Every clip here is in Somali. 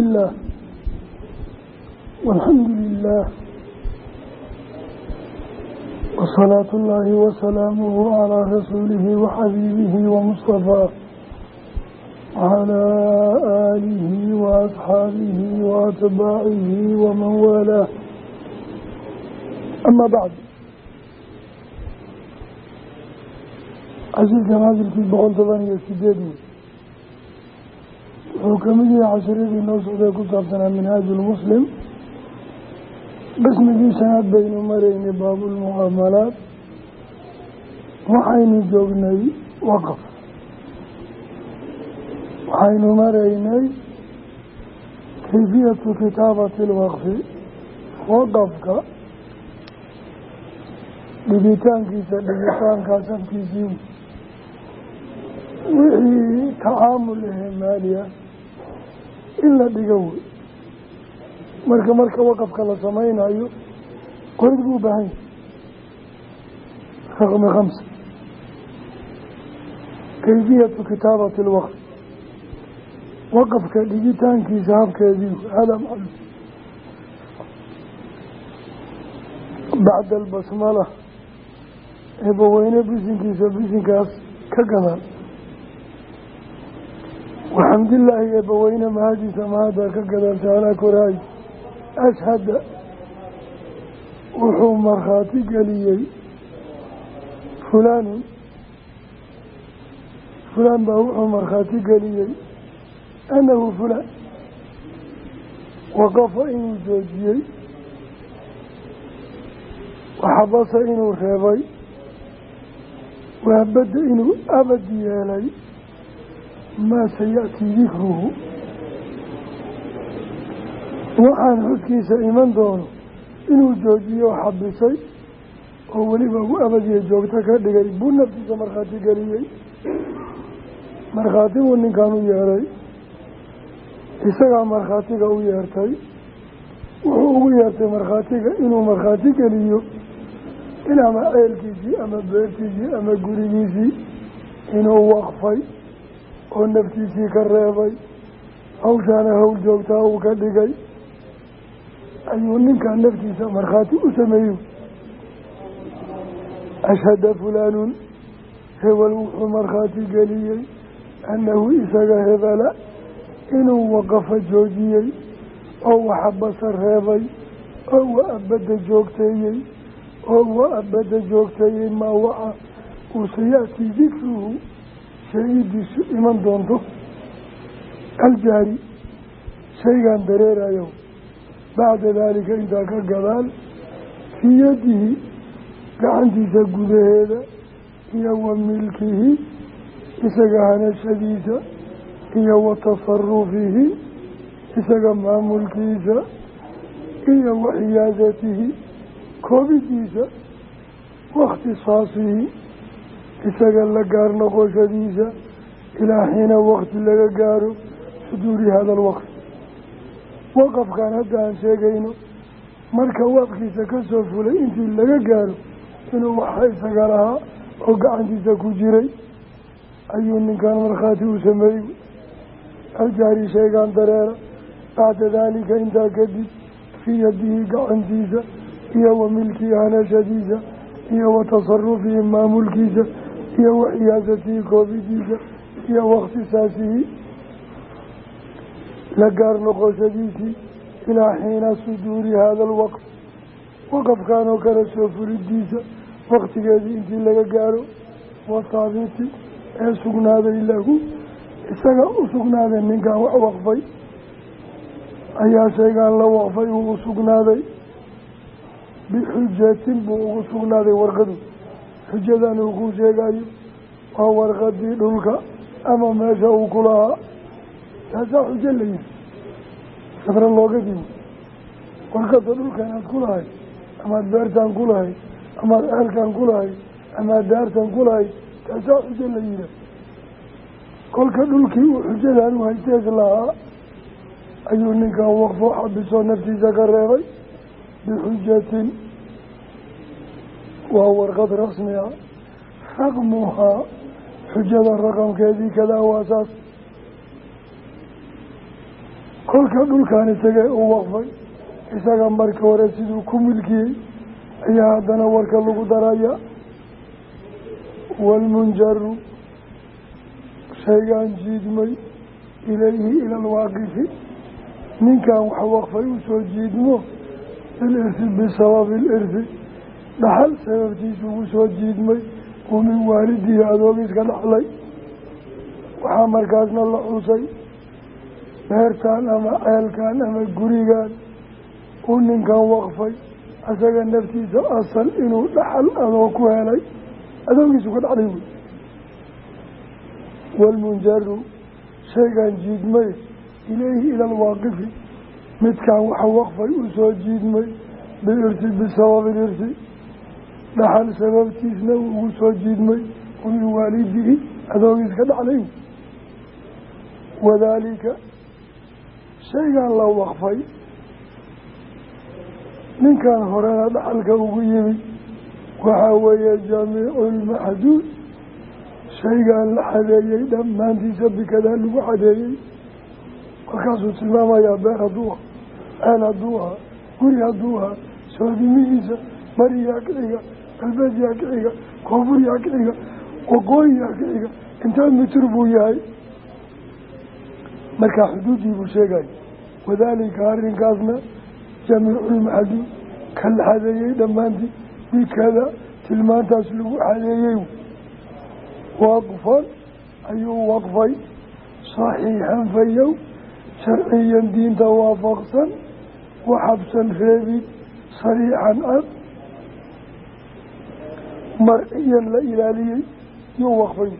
biاllaah walxamdu lilaah wasalaatu اllaahi wasalaamuhu calaa rasuulihi waxabiibihi wamustafaa wacalaa aalihi waasxaabihi waatbaacihi waman waalaah ama bacd cashiirkan hadilkii boqol toban iyo sideed wey wuxuu ka mid yahay cashiradii noo socday ku saabsanaa minhaaju lmuslim qismigii shanaad baynu maraynay baabulmucaamalaad waxaynu joognay waqaf waxaynu maraynay kayfiyatu kitaabati lwaqfi. Waqafka dhigitaankiisa dhigitaankaas afkiisii wixii tacaamul ehemaaliya in la dhigo wey. Marka marka waqafka la samaynayo qorid buu u baahan yahay. Raqmi khamsa. Kayfiyatu kitaabati lwaqf. Waqafka dhigitaankiisa habkeedii hada maclum bacda albasmala eebaweyne bisinkiisa bisinkaas ka gadaal waxamdilaahi eebaweyne mahadiisa mahada ka gadaal taalaa koraay ashhada wuxuu markhaati geliyey fulaanun fulaan baa wuxuu markhaati geliyey annahu fulaan waqafa inuu joojiyey. Waxabasa inuu reebay. Waabadda inuu abad yeelay maa sayaأtii dikruhu waxaan xuskiisa iman doono inuu joojiyo xabisay oo weliba u abadiya joogto ka dhigay buu naftiisa markhaati geliyey markhaati buu ninkan u yeeray isagaa markhaatiga u yeertay wuxuu ugu yeertay markhaatiga inuu markhaati geliyo in ama ceelkiisii ama beertiisii ama gurigiisii inuu waqfay oo naftiisii ka reebay hawshaana hawl joogtaa uu ka dhigay ayuu ninkaa naftiisa markhaati u sameeyo ashhada fulaanun hebel wuxuu markhaati geliyey annahu isaga hebela inuu waqafa joojiyey oo waxabasa reebay oo wa abadda joogteeyey oo wa abadda joogteeyey maa waxa uu sayatii dikruhu sheegidiisu iman doonto aljaari shaygan dareerayo bacda daalika intaa ka gadaal fii yadihi gacantiisa gudaheeda iyo wa milkihi isaga hanashadiisa iyo wa tasarufihi isaga maamulkiisa iyo wa xiyaadatihi koobidiisa wakhtisaasihi isaga la gaar noqoshadiisa ilaa xiina wakti laga gaaro suduuri hada alwaqt waqafkan hadda aan sheegayno marka waqkiisa ka soo fulay intii laga gaaro inuu waxa isaga lahaa oo gacantiisa ku jiray ayuu ninkan markhaati u sameeyey. Aljaari shaygan dareera bacda daalika intaa kadib fii yadihi gacantiisa iyo wa milkii hanashadiisa iyo wa tasarufihi maamulkiisa iyo wa xiyaasatihi koobidiisa iyo wakhtisaasihi la gaar noqoshadiisii ilaa xiina suduuri hada alwaqf waqafkan oo kale soo fulidiisa waktigeedii intii laga gaaro wathaabiti ee sugnaaday lahu. Isaga u sugnaaday ninkan wax waqfay ayaa shaygaan la waqfay uu u sugnaaday. Bixujatin buu ugu sugnaaday warqadu xujadan uu ku sheegayo waa warqadii dhulka ama meesha uu ku lahaa. Taasaa xujo la yihi safra looga dimo warqada dhulkanaad ku lahay amaad beertaan ku lahay amaad ceelkaan ku lahay amaad daartan ku lahay taasaa xujo la yiha kolka dhulkii uu xujadan u haytees lahaa ayuu ninkan waqfo xabisoo naftiisa ka reebay bixujatin waa warqad rasmi ah. Raqmuhaa xujada raqamkeedii kadaa waa saas. Kolka dhulkan isagee u waqfay isaga marka hore siduu ku milkiyey ayaa haddana warka lagu daraya. Waalmunjaru shaygaan jiidmay ilayhi ila alwaaqifi ninkan wax waqfay u soo jiidmo bilirsi bisababi ilirsi dhaxal sababtiisa ugu soo jiidmay uu min waalidihi adoogiiska dhaxlay. Waxaa markaasna la xusay beertan ama ceelkan ama gurigan uu ninkan waqfay asaga naftiisa asal inuu dhaxal adoo ku helay. Adoogiisu ka dhaxlay wey waalmunjaru shaygan jiidmay ilayhi ila alwaaqifi midkan waxa waqfay uu soo jiidmay bilirsi bisababi ilirsi dhaxal sababtiisna uu ugu soo jiidmay min waalidihi adoogiis ka dhaxlay wadaalika shaygan la waqfay. Ninkan horena dhaxalka ugu yimid waxaa weeye jaamiicu lmaxduud shaygaan la xadeeyey dhammaantiisa bikadaa lagu xadeeyey. Markaasuu tilmaamayaa beer hadduu aha ceel hadduu ahaa guri hadduu ahaa soodimihiisa bariyaa kiciga galbeedyaa kiciga koonfuryaa kiciga waqooyiyaa kiciga intaa mitir buu yahay. Markaa xuduuddii buu sheegaya wadaalika arrinkaasna jamiiculmaxduud ka la xadeeyey dhammaantii bikada tilmaantaas lagu xadeeyey waqfan ayuu waqfay saxiixan fayow sharciyan diinta waafaqsan waxabsan reebid sariixan ad marciyan la ilaaliyey yuu waqfay.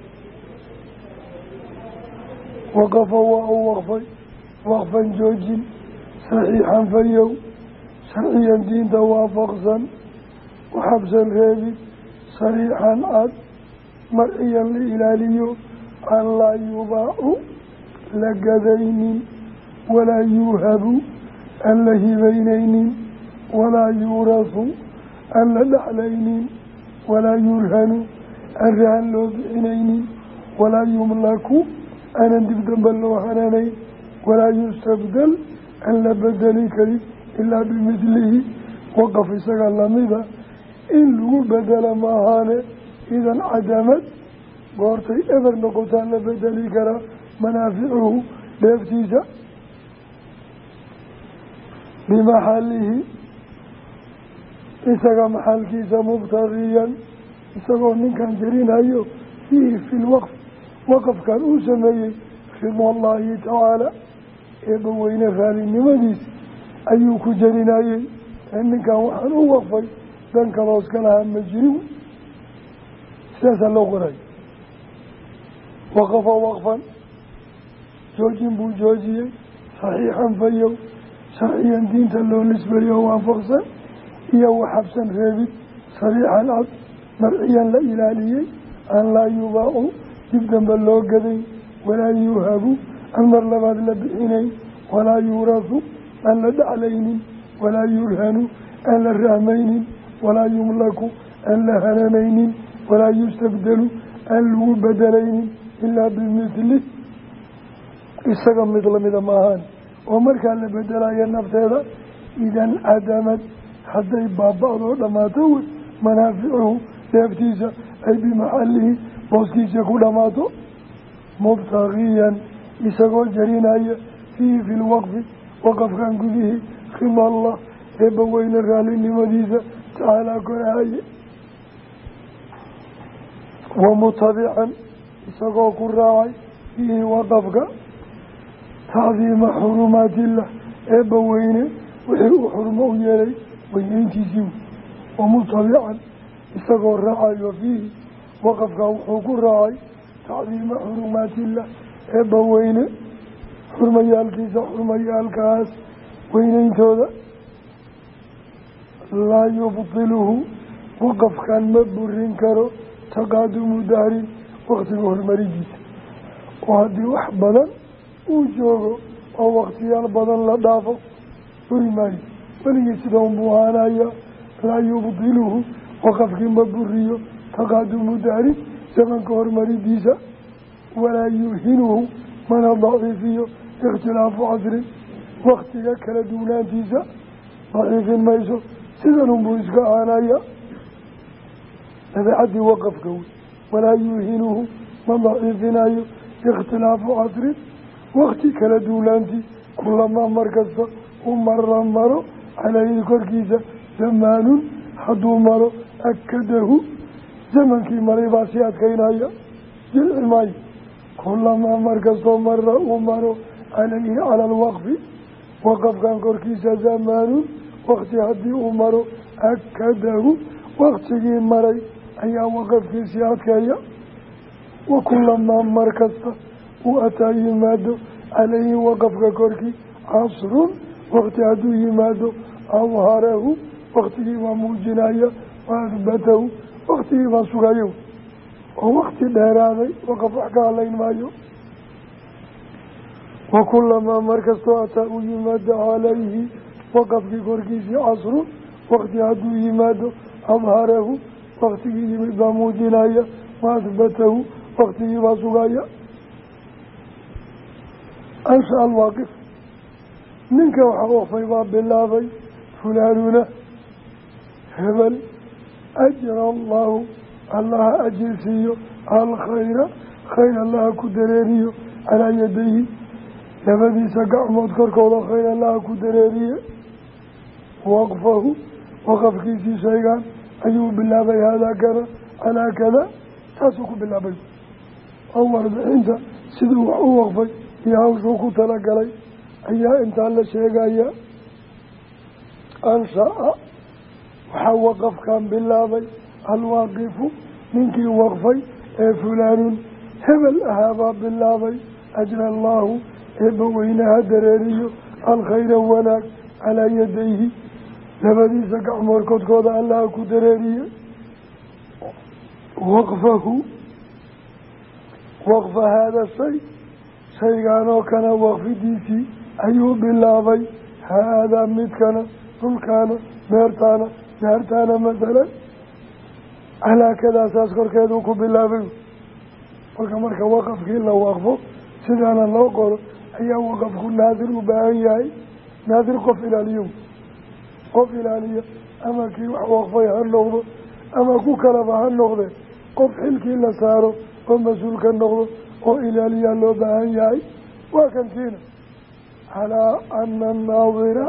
Waqafa waa uu waqfay. Waqfan joojin saxiixan fayow sharciyan diinta waafaqsan waxabsan reebid sariixan ad marciyan la ilaaliyo an laa yubaacu la gadaynin walaa yuuhabu aan la hibaynaynin walaa yuurasu aan la dhexlaynin walaa yurhanu aan rahan loo bixinaynin walaa yumlaku aanan dib damba loo hananayn walaa yustabdal aan la bedeli karin ilaa bimidlihi waqaf isaga lamida in lagu bedela maahaane idan cadamad goortay eber noqotaan la bedeli karaa manaaficuhu dheeftiisa bimaxalihi isaga maxalkiisa mubtaqiyan isagoo ninkan jarinayo fiihi fi lwaqf waqafkan uu sameeyey rida allaahi tacaala eebba weyne raalinimadiisa ayuu ku jarinayey. Ee ninkan waxaan u waqfay dan kaloos ka lahaa ma jirin. Sidaasaa loo qoray. Waqafa waqfan joojin buu joojiyey saxiixan fayow sharciyan diinta loo nisbeeyo waafaqsan iyo waxabsan reebid sariixan cad marciyan la ilaaliyey aan laa yubaacu dib dambe loo gaday walaa yuuhabu aan mar labaad la bixinayn walaa yuurasu. Aan la dhaclaynin walaa yurhanu aan la rahmaynin walaa yumlaku. Aan la hananaynin walaa yustabdelu aan lagu bedelaynin ilaa bimithli isaga mid lamida maahaan oo markaa la bedelayo nafteeda idan cadamad hadday baaba-doo dhammaato wey manaaficuhu dheeftiisa ay bimaxalihi booskiisa ku dhammaato mubtaqiyan isagoo jarinaya fiihi fi lwaqfi waqafkan gudihii rida allah eebba weyne raallinimadiisa tacaalaa korahaye wamutabican isagoo ku raacay fiihi waqafka. Tacdiima xurumaatillah eebba weyne wixii uu xurumo u yeelay weyneyntiisii wamutabican isagoo raacayo fiihi waqafka wuxuu ku raacay tacdiima xurumaatillah eebba weyne xurmayaalkiisa xurmayaalkaas weyneyntooda laa yubtiluhu waqafkan ma burin karo taqaadumu dahrin waktiga horumaridiisa oo haddii wax badan uu joogo oo waktiyaal badan la dhaafo buri maayo weligii sida unbuu ahaanaya laa yubdiluhu waqafkii ma buriyo taqaadumu dahrin zamanka horumaridiisa walaa yuhinuhu mana daciifiyo ikhtilaafu casrin waktiga kala duwnaantiisa daciifin mayso sidanunbuu iska aanaya dabeecaddii waqafka wey walaa yuuhinuhu ma daciifinayo ikhtilaafu casrin wakti kala duwnaantii kulamaa markasta u mara caleyhi korkiisa zamaanun hadduu maro akadahu zamankii maray baa sii adkaynaya jilci maayo kulamaa markastoo mara uu maro caleyhi cala alwaqfi waqafkan korkiisa zamaanun wakti haddii uu maro akadahu waktigii maray ayaa waqafkiisii adkeeya wa kulamaa markasta uu ataa yimaado caleyhi waqafka korkii casrun wakti hadduu yimaado awharahu waktigii baa muujinaya wa ahbatahu waktigii baa sugayo oo wakti dheeraaday waqaf wax ka hadlayn maayo wa kulamaa markastoo ataa uu yimaado calayhi waqafkii korkiisii casrun wakti hadduu yimaado adharahu waktigii yimid baa muujinaya wa ahbatahu waktigii baa sugaya ansha alwaaqif ninka baa bilaabay fulaanuna hebel ajra allahu allaha ajirsiiyo alkhayra khayr allaha ku dareeriyo calaa yadayhi labadiisa gacmood korkooda khayr allaha ku dareeriye waqfahu waqafkiisii shaygaan ayuu bilaabay haadaa kana calaa kada taasuu ku bilaabay oo warbixinta siduu wax u waqfay iyo hawshuu ku talagalay ayaa intaa la sheegaya anshaa waxaa waqafkan bilaabay alwaaqifu ninkii waqfay ee fulaanun hebel ahaabaa bilaabay ajra allaahu eebba weynaha dareeriyo alkhayra wanaag calaa yadayhi labadiisa gacmood kodkooda allaha ku dareeriye waqfahu waqfa haada shay shaygaanoo kana waqfidiisii ayuu bilaabay haadaa midkana dhulkaana beertaana daartaana masalan halaakadaasaas korkeeduu ku bilaabay. Marka marka waqafkii la waqfo sidaana loo qoro ayaa waqafku naadir u baahan yahay. Naadir qof ilaaliyo. Qof ilaaliya ama kii wax waqfay ha noqdo ama ku kalaba ha noqde qof xilkii la saaro oo mas'uul ka noqdo oo ilaaliyaa loo baahan yahay. Waa kantiina. Calaa ana annaadira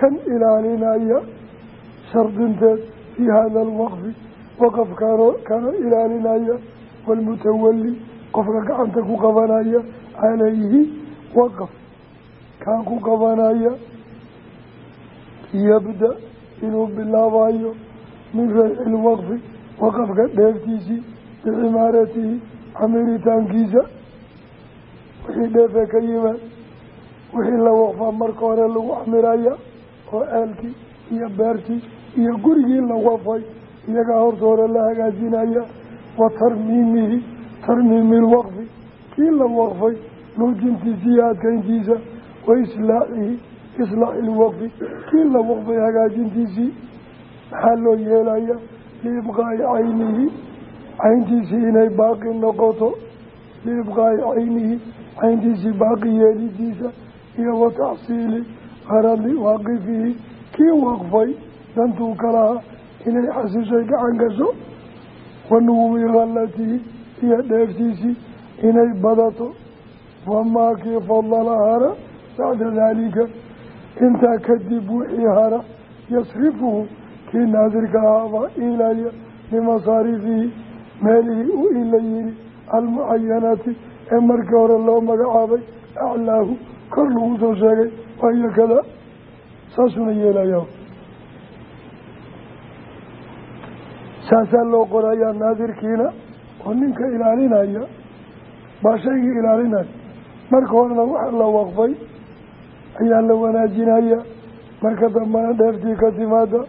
kan ilaalinaya shardinteed fii hada alwaqfi waqafkaanoo kana ilaalinaya waalmutawali qofka gacanta ku qabanaya calayhi waqaf kaan ku qabanaya yabda inuu bilaabayo min rayci lwaqfi waqafka dheeftiisii bicimaaratihi camiritaankiisa wixii dheefee ka yimaad wixii la waqfaa marka hore lagu camiraya oo ceelkii iyo beertii iyo gurigii la waqfay iyagaa horta hore la hagaajinaya wa tarmiimihi tarmiimi lwaqfi kii la waqfay nuujintiisa iyo adkeyntiisa wa islaaxihi islaaxi lwaqfi kii la waqfay hagaajintiisii maxaa loo yeelaya? Liibqaa'i caynihi. Cayntiisii inay baaqi noqoto. Liibqaa'i caynihi cayntiisii baaqi yeelidiisa iyo wa taxsiili qaradi waaqifihi kii waqfay dantuu kalaha inay xasishay gacan gasho wa nuwi khallatihi iyo dheeftiisii inay badato. Wamaa kii fadala hara bacda daalika intaa kadib wixii hara yasrifuhu kii naadirka ahaabaa iilaya limasaarifihi meelihii u ila yiri almucayanati ee markii hore loo magacaabay aclaahu kor lagu soo sheegay waayo kada saasuna yeelaya saasaa loo qorayaa naadirkiina oo ninka ilaalinaya baa shaygii ilaalinaya marka horena waxa la waqfay ayaa la wanaajinaya marka dambana dheertii ka timaada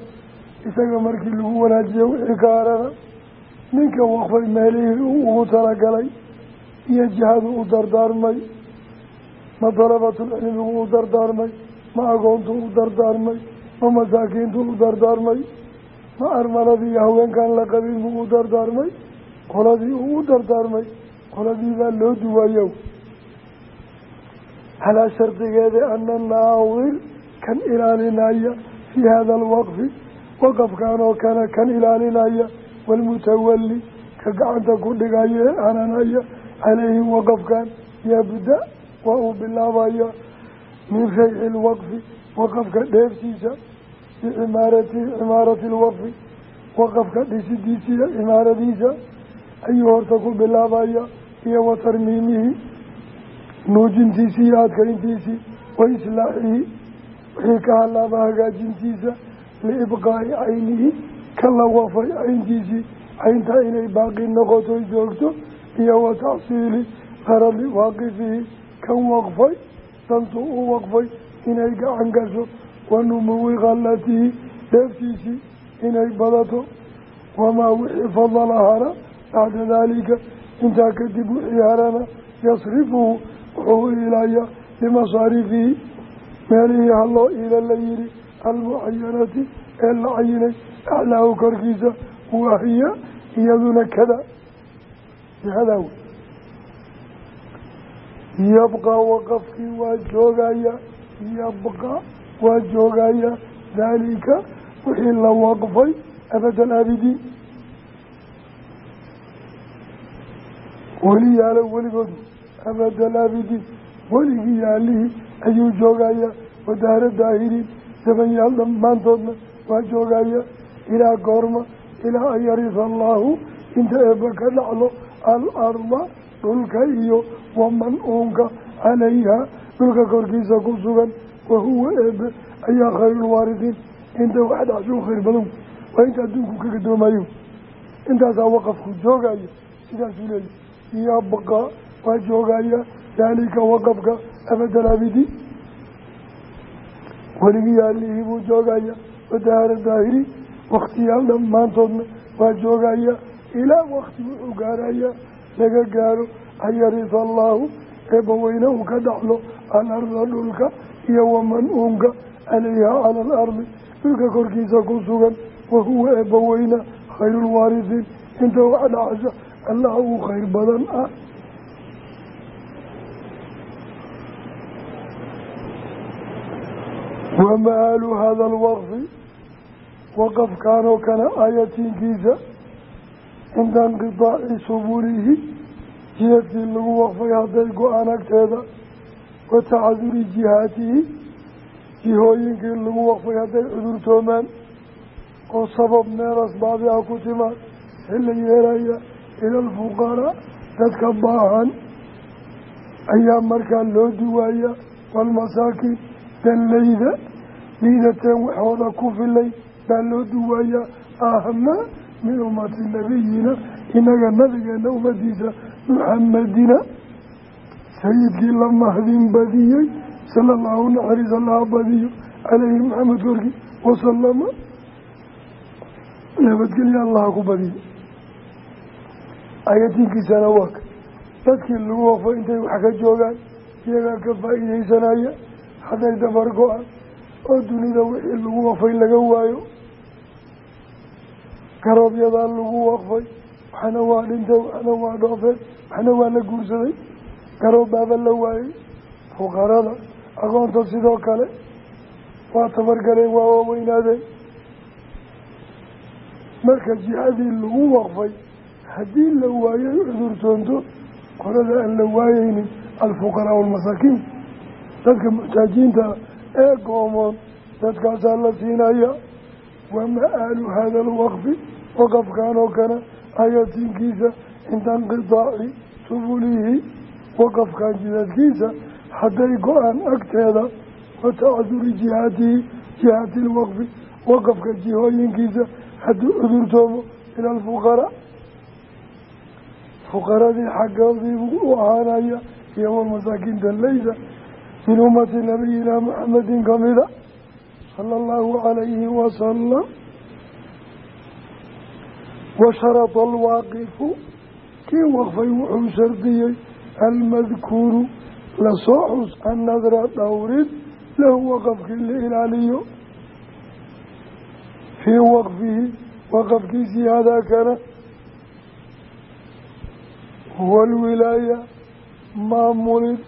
isaga markii lagu wanaajiyo wixii ka harana ninka waqfay meelihii uu ugu talagalay iyo jihadu u dardaarmay ma dalabatulcilmigu u dardaarmay ma agoontu u dardaarmay ma masaakiintu u dardaarmay ma armaladii iyo haweenkaan la qabin buu u dardaarmay qoladii uu u dardaarmay qoladii baa loo duwayo calaa shardigeeda ana naadir kan ilaalinaya fii hada alwaqfi waqafkan oo kana kan ilaalinaya waalmutawali ka gacanta ku dhigaya ee ananaya caleyhi waqafkan yabda waa uu bilaabaya min rayci lwaqfi waqafka dheeftiisa bicimaarati cimaarati lwaqfi waqafka dhisidiisa iyo cimaaradiisa ayuu horta ku bilaabaya iyo wa tarmiimihi nuujintiisii iyo adkayntiisii wa islaaxihi wixii ka halaaba hagaajintiisa liibqaa'i caynihi ka la waqfay cayntiisii cayntaa inay baaqi noqoto joogto iyo wa tacsiili qaradi waaqifihi kan waqfay dantuu u waqfay inay gacan gasho wa numuwi khallatihi dheeftiisii inay badato. Wamaa wixii fadala hara bacda daalika intaa kadib wixii harana yasrifuhu wuxuu ilayaa limasaarifihi meelihii haloo iila la yihi almucayanati ee la cayinay aclaahu korkiisa wahiya iyaduna kada yabqaa waqafkii waa joogaya yabqa waa joogaya daalika wixii la waqfay abad alaabidiin weli yaalo weligood abad alaabidiin weligii yaalihii ayuu joogaya. Wadaara daahiriin dabanyaal dhammaantoodna waa joogaya. Ilaa goorma ilaa an yarisa allaahu inta eebba ka dhaclo al-arda dhulka iyo waman uunka calayha dhulka korkiisa ku sugan wahuwa eebe ayaa khayrulwaaridiin inta wax khayr badan waa inta adduunku ka gadoomayo intaasaa waqafku joogaya sidaasuu leeyahy yabqa waa joogaya daalika waqafka abadalaabidi weligii yaalihii buu joogaya wadaahara daahiri waktiyaal dhammaantoodna waa joogaya ilaa wakti wuxuu gaaraya laga gaaro an yarisa allaahu eebbaweyne uu ka dhaxlo alarda dhulka iyo waman uunka calayha cala alardi. Dhulka korkiisa ku sugan wahuwa eebbaweyne khayrulwaarisiin inta wax dhacasha allaha uu khayr badan ah. Wamaalu hada alwaqfi waqafkaanoo kale aayatiinkiisa cinda inqitaaci subulihi jihadkii lagu waqfay hadday go'aan agteeda wa tacaduri jihaatihi jihooyinkii lagu waqfay hadday cudurtoomaan oo sabab meel asbaabi ah ku timaad xilla yeelaya ila alfuqaraa dadka baahan ayaa markaa loo duwaaya waalmasaakiin danlayda liidateen waxooda ku filay baa loo duwaaya ahma min ummati nabiyina inaga nabigeena ummadiisa muxamadina sayidkii la mahdin badiyey sala allahu naxariis allaha badiyo caleyhi maxamed korkii wasalama nabadgelya allaha ku badiyo ayatiinkiisana waa ka. Dadkii lagu wafo intay wax ka joogaan iyagaa ka faa'iideysanaya hadday dabar go-an oo dunida wixii lagu waqfay laga waayo garoobyadaa lagu waqfay waxna waa dhintay waxna waa dhoofeen waxna waa la guursaday. Garoob baaba la waayey fuqarada. Aqoonta sidoo kale waa tabargaleen waa waaweynaadeen. Marka jihadii lagu waqfay haddii la waayay cudurtoonto qolada aan la waayeynin alfuqaraa walmasaakiin dadka muxtaajiinta ee goomoon dadkaasaa la siinaya wama-aalu hada alwaqfi waqafkan oo kana ayatiinkiisa cinda inqitaaci subulihi waqafkan jidadkiisa hadday go'aan agteeda wa tacaduri jihaatihi jihaati lwaqfi waqafka jihooyinkiisa hadduu cudurtoomo ila alfuqaraa fuqaradii xaggoodiibuu u ahaanaya iyo walmasaakiinta laysa min ummati nabiyina muxamedin kamida sala allahu calayhi wasalam washarada alwaaqifu kii waqfay wuxuu shardiyey almadkuuru la soo xus annadra dhowrid lahu waqafkii la ilaaliyo. Fii waqfihi waqafkiisii hadaakana huwa alwilaaya maamulid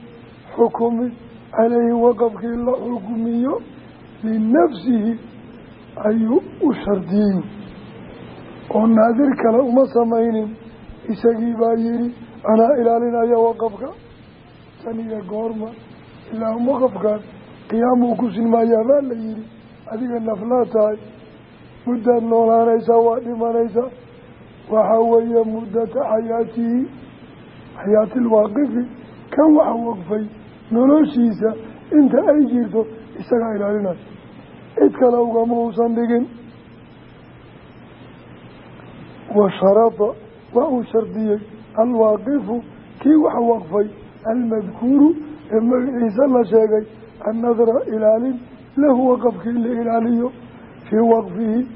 xukumid caleyhi waqafkii la xukmiyo linafsihi ayuu u shardiyey oo naadir kale uma samaynin isagii baa yidhi anaa ilaalinaya waqafka taniya goorma ilaa waqafkan qiyaamuu ku sinmaayaa baa la yidhi adiga naflaa tahay muddaad noolaanaysaa waa dhimanaysaa waxaa weeye muddata xayaatihi xayaatilwaaqifi kan waxa waqfay noloshiisa inta ay jirto isagaa ilaalinaya cid kale ugama uusan dhigin. Wa sharada waa uu shardiyey alwaaqifu kii waxa waqfay. Almadkuuru ee magaciisa la sheegay. Annadra ilaalin lahu waqafkii la ilaaliyo. Fii waqfihi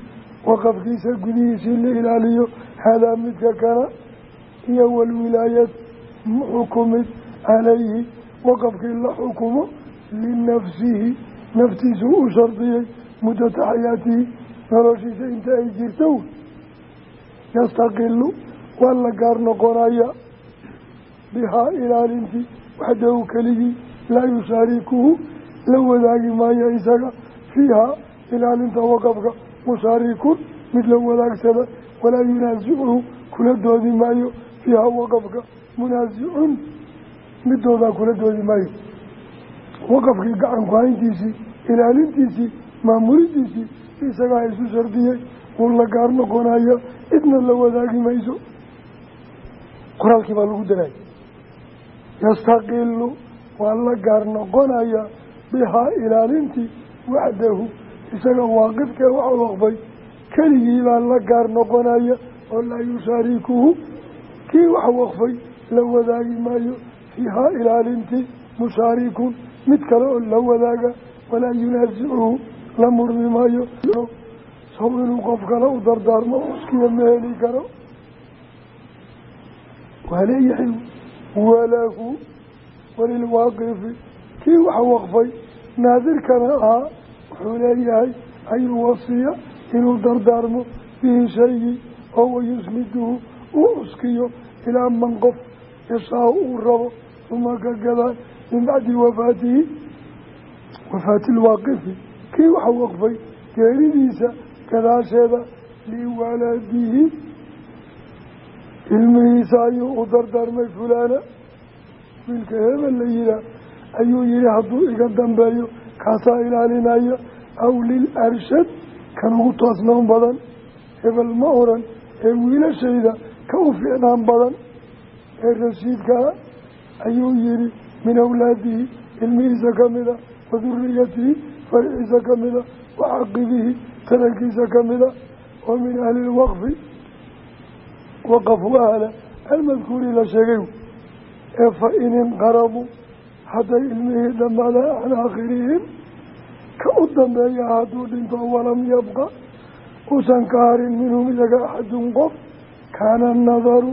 waqafkiisa gudihiisii la ilaaliyo. Haadaa midka kana iyo walwilaayat xukumid calayhi waqafkii la xukumo linafsihi naftiisu u shardiyey muddata xayaatihi noloshiisa inta ay jirto yastaqilu waa la gaar noqonaya bihaa ilaalintii waxdahu keligii laa yushaarikuhu la wadaagi maayo isaga fiihaa ilaalinta waqafka mushaarikun mid la wadaagsada walaa yunaasicuhu kula doodi maayo fiihaa waqafka munaasicun midoodaa kula doodi maayo waqafkii gacanku hayntiisii ilaalintiisii maamulidiisii isagaa isu shardiyey wuu la gaar noqonaya cidna la wadaagi mayso. Qoraalkii baa lagu daraya yastaqilu waa la gaar noqonaya bihaa ilaalintii waxdahu isaga waaqifkee waxa waqfay keligii baa la gaar noqonaya oo laa yushaarikuhu kii wax waqfay la wadaagi maayo. Fiihaa ilaalintii mushaarikun mid kale oo la wadaaga walaa yunaasicuhu la murmi maayo. Sow inuu qof kale u dardaarmo uskiya ma heli karo. Waa leeyahay walahu walilwaaqifi kii wax waqfay naadirkana ahaa wuxuu leeyahay an yuwasiya inuu dardaarmo bihi shaygii oo wayusniduhu uu uskiyo ilaa man qof yashaa uu rabo uma ka gadaan min bacdi wafaatihi wafaati lwaaqifi kii waxa waqfay geeridiisa gadaasheeda liwaladihi ilmihiisa ayuu u dardaarmay fulaana wiilka hebel la yihaa ayuu yihi hadduu iga dambeeyo kaasaa ilaalinaya aw lil arshad kan ugu toosnaan badan hebel ma oran ee wiilashayda ka u fiicnaan badan ee rashiidkaa ayuu yihi min awlaadihi ilmihiisa kamida wa duriyatihi farciisa kamida wa caqibihi tarankiisa kamida oo min ahli lwaqfi waqafu ahla almadkuuri la sheegay ee fa in inqaraduu hadday ilmihii dhammaadaan can aakhirihim ka u dambeeya hadduu dhinto walam yabqa uusan ka harin minhum iyaga axadun qof kaana nadaru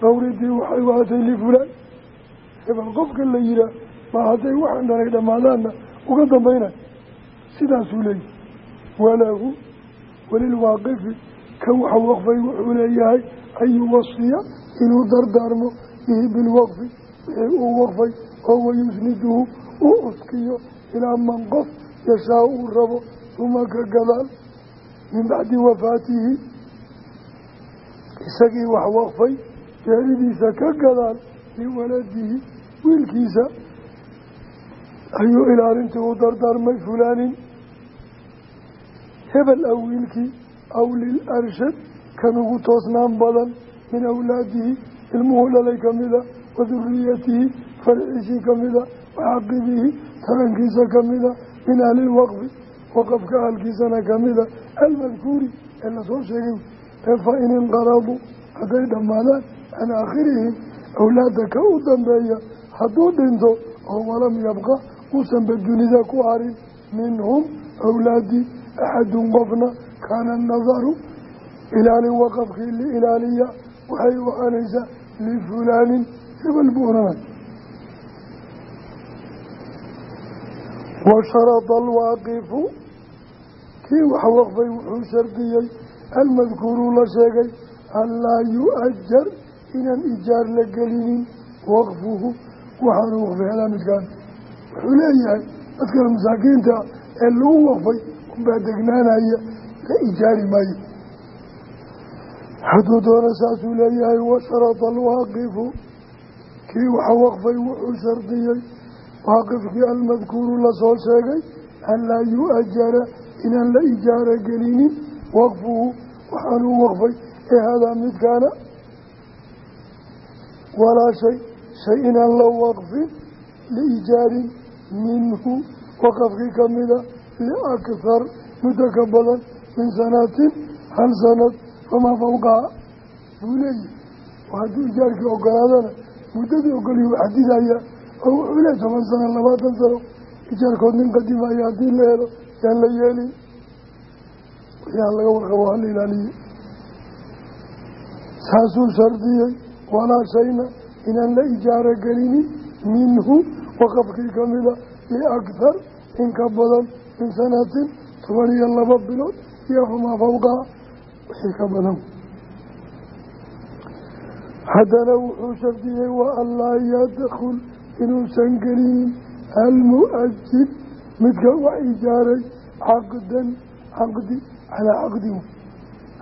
dhowridii waxay waatay lifulaan hebel qofka la yihaa ma hadday waxaan dhalay dhammaadaanna uga dambaynay sidaasuu leeyahy walahu walilwaaqifi kan waxa waqfay wuxuu leeyahay an yuwasiya inuu dardaarmo. Bihi bilwaqfi wixii uu waqfay oo wayusniduhu uu uskiyo ilaa man qof yashaa uu rabo. Uma ka gadaal min bacdi wafaatihi. Isagii wax waqfay geeridiisa ka gadaal liwaladihi wiilkiisa ayuu ilaalintii u dardaarmay fulaanin. Hebel aw wiilkii aw lilarshad kan ugu toosnaan badan min awlaadihi ilmuhu dhalay kamida wa duriyatihi farciisii kamida waxaqibihi tarankiisa kamida min ahli lwaqfi waqafka ahalkiisana kamida almadkuuri ee la soo sheegay ee fa in hadday dhammaadaan can aakhirihim awlaada ka u dambeeya hadduu dhinto oo walam yabqa uusanba dunida ku harin minhum awlaadii axadun qofna kaana nadaru ilaalin waqafkii liilaaliya waxay u ahanaysaa lifulaanin hebel buu oranay washarada alwaaqifu kii wax waqfay wuxuu shardiyey almadkuuru la sheegay anlaa yu-ajar inaan ijaar la gelinin waqfuhu waxaanu waqfay hadaa midkaan. Wuxuu leeyahay dadkan masaakiinta ee lagu waqfay unbaa degnaanaya la ijaari maayo. Hadduu doono saasuu leeyahay washarada alwaaqifu. Kii waxa waqfay wuxuu shardiyey waaqifkii almadkuuru la soo sheegay an laa yu-ajara inaan la ijaaro gelinin waqfuhu. Waxaanuu waqfay ee hadaa midkaana. Walaa shay shay inaan la waqfin liijaarin minhu waqafkii kamida liakthar muddo ka badan min sanatin hal sanad famaa fawqaha buu leeyahy oo hadduu ijaarkii ogolaadana muddadii ogoliyuu xadidaya oo wuxuu leey toban sano labaatan sano ijaarkood nin qadimaya haddii la helo yaan la yeelin wixii laga warqabo hala ilaaliyo saasuu shardiyey walaa inaan la ijaaro gelinin minhu waqafkii kamida liakthar in ka badan min sanatin toban iyo laba bilood iyo famaa fawqaha wixii ka badan. Haddana wuxuu shardiyey wa anlaa yadkul inuusan gelinin almu-ajir midka wax ijaaray caqdan caqdi calaa caqdin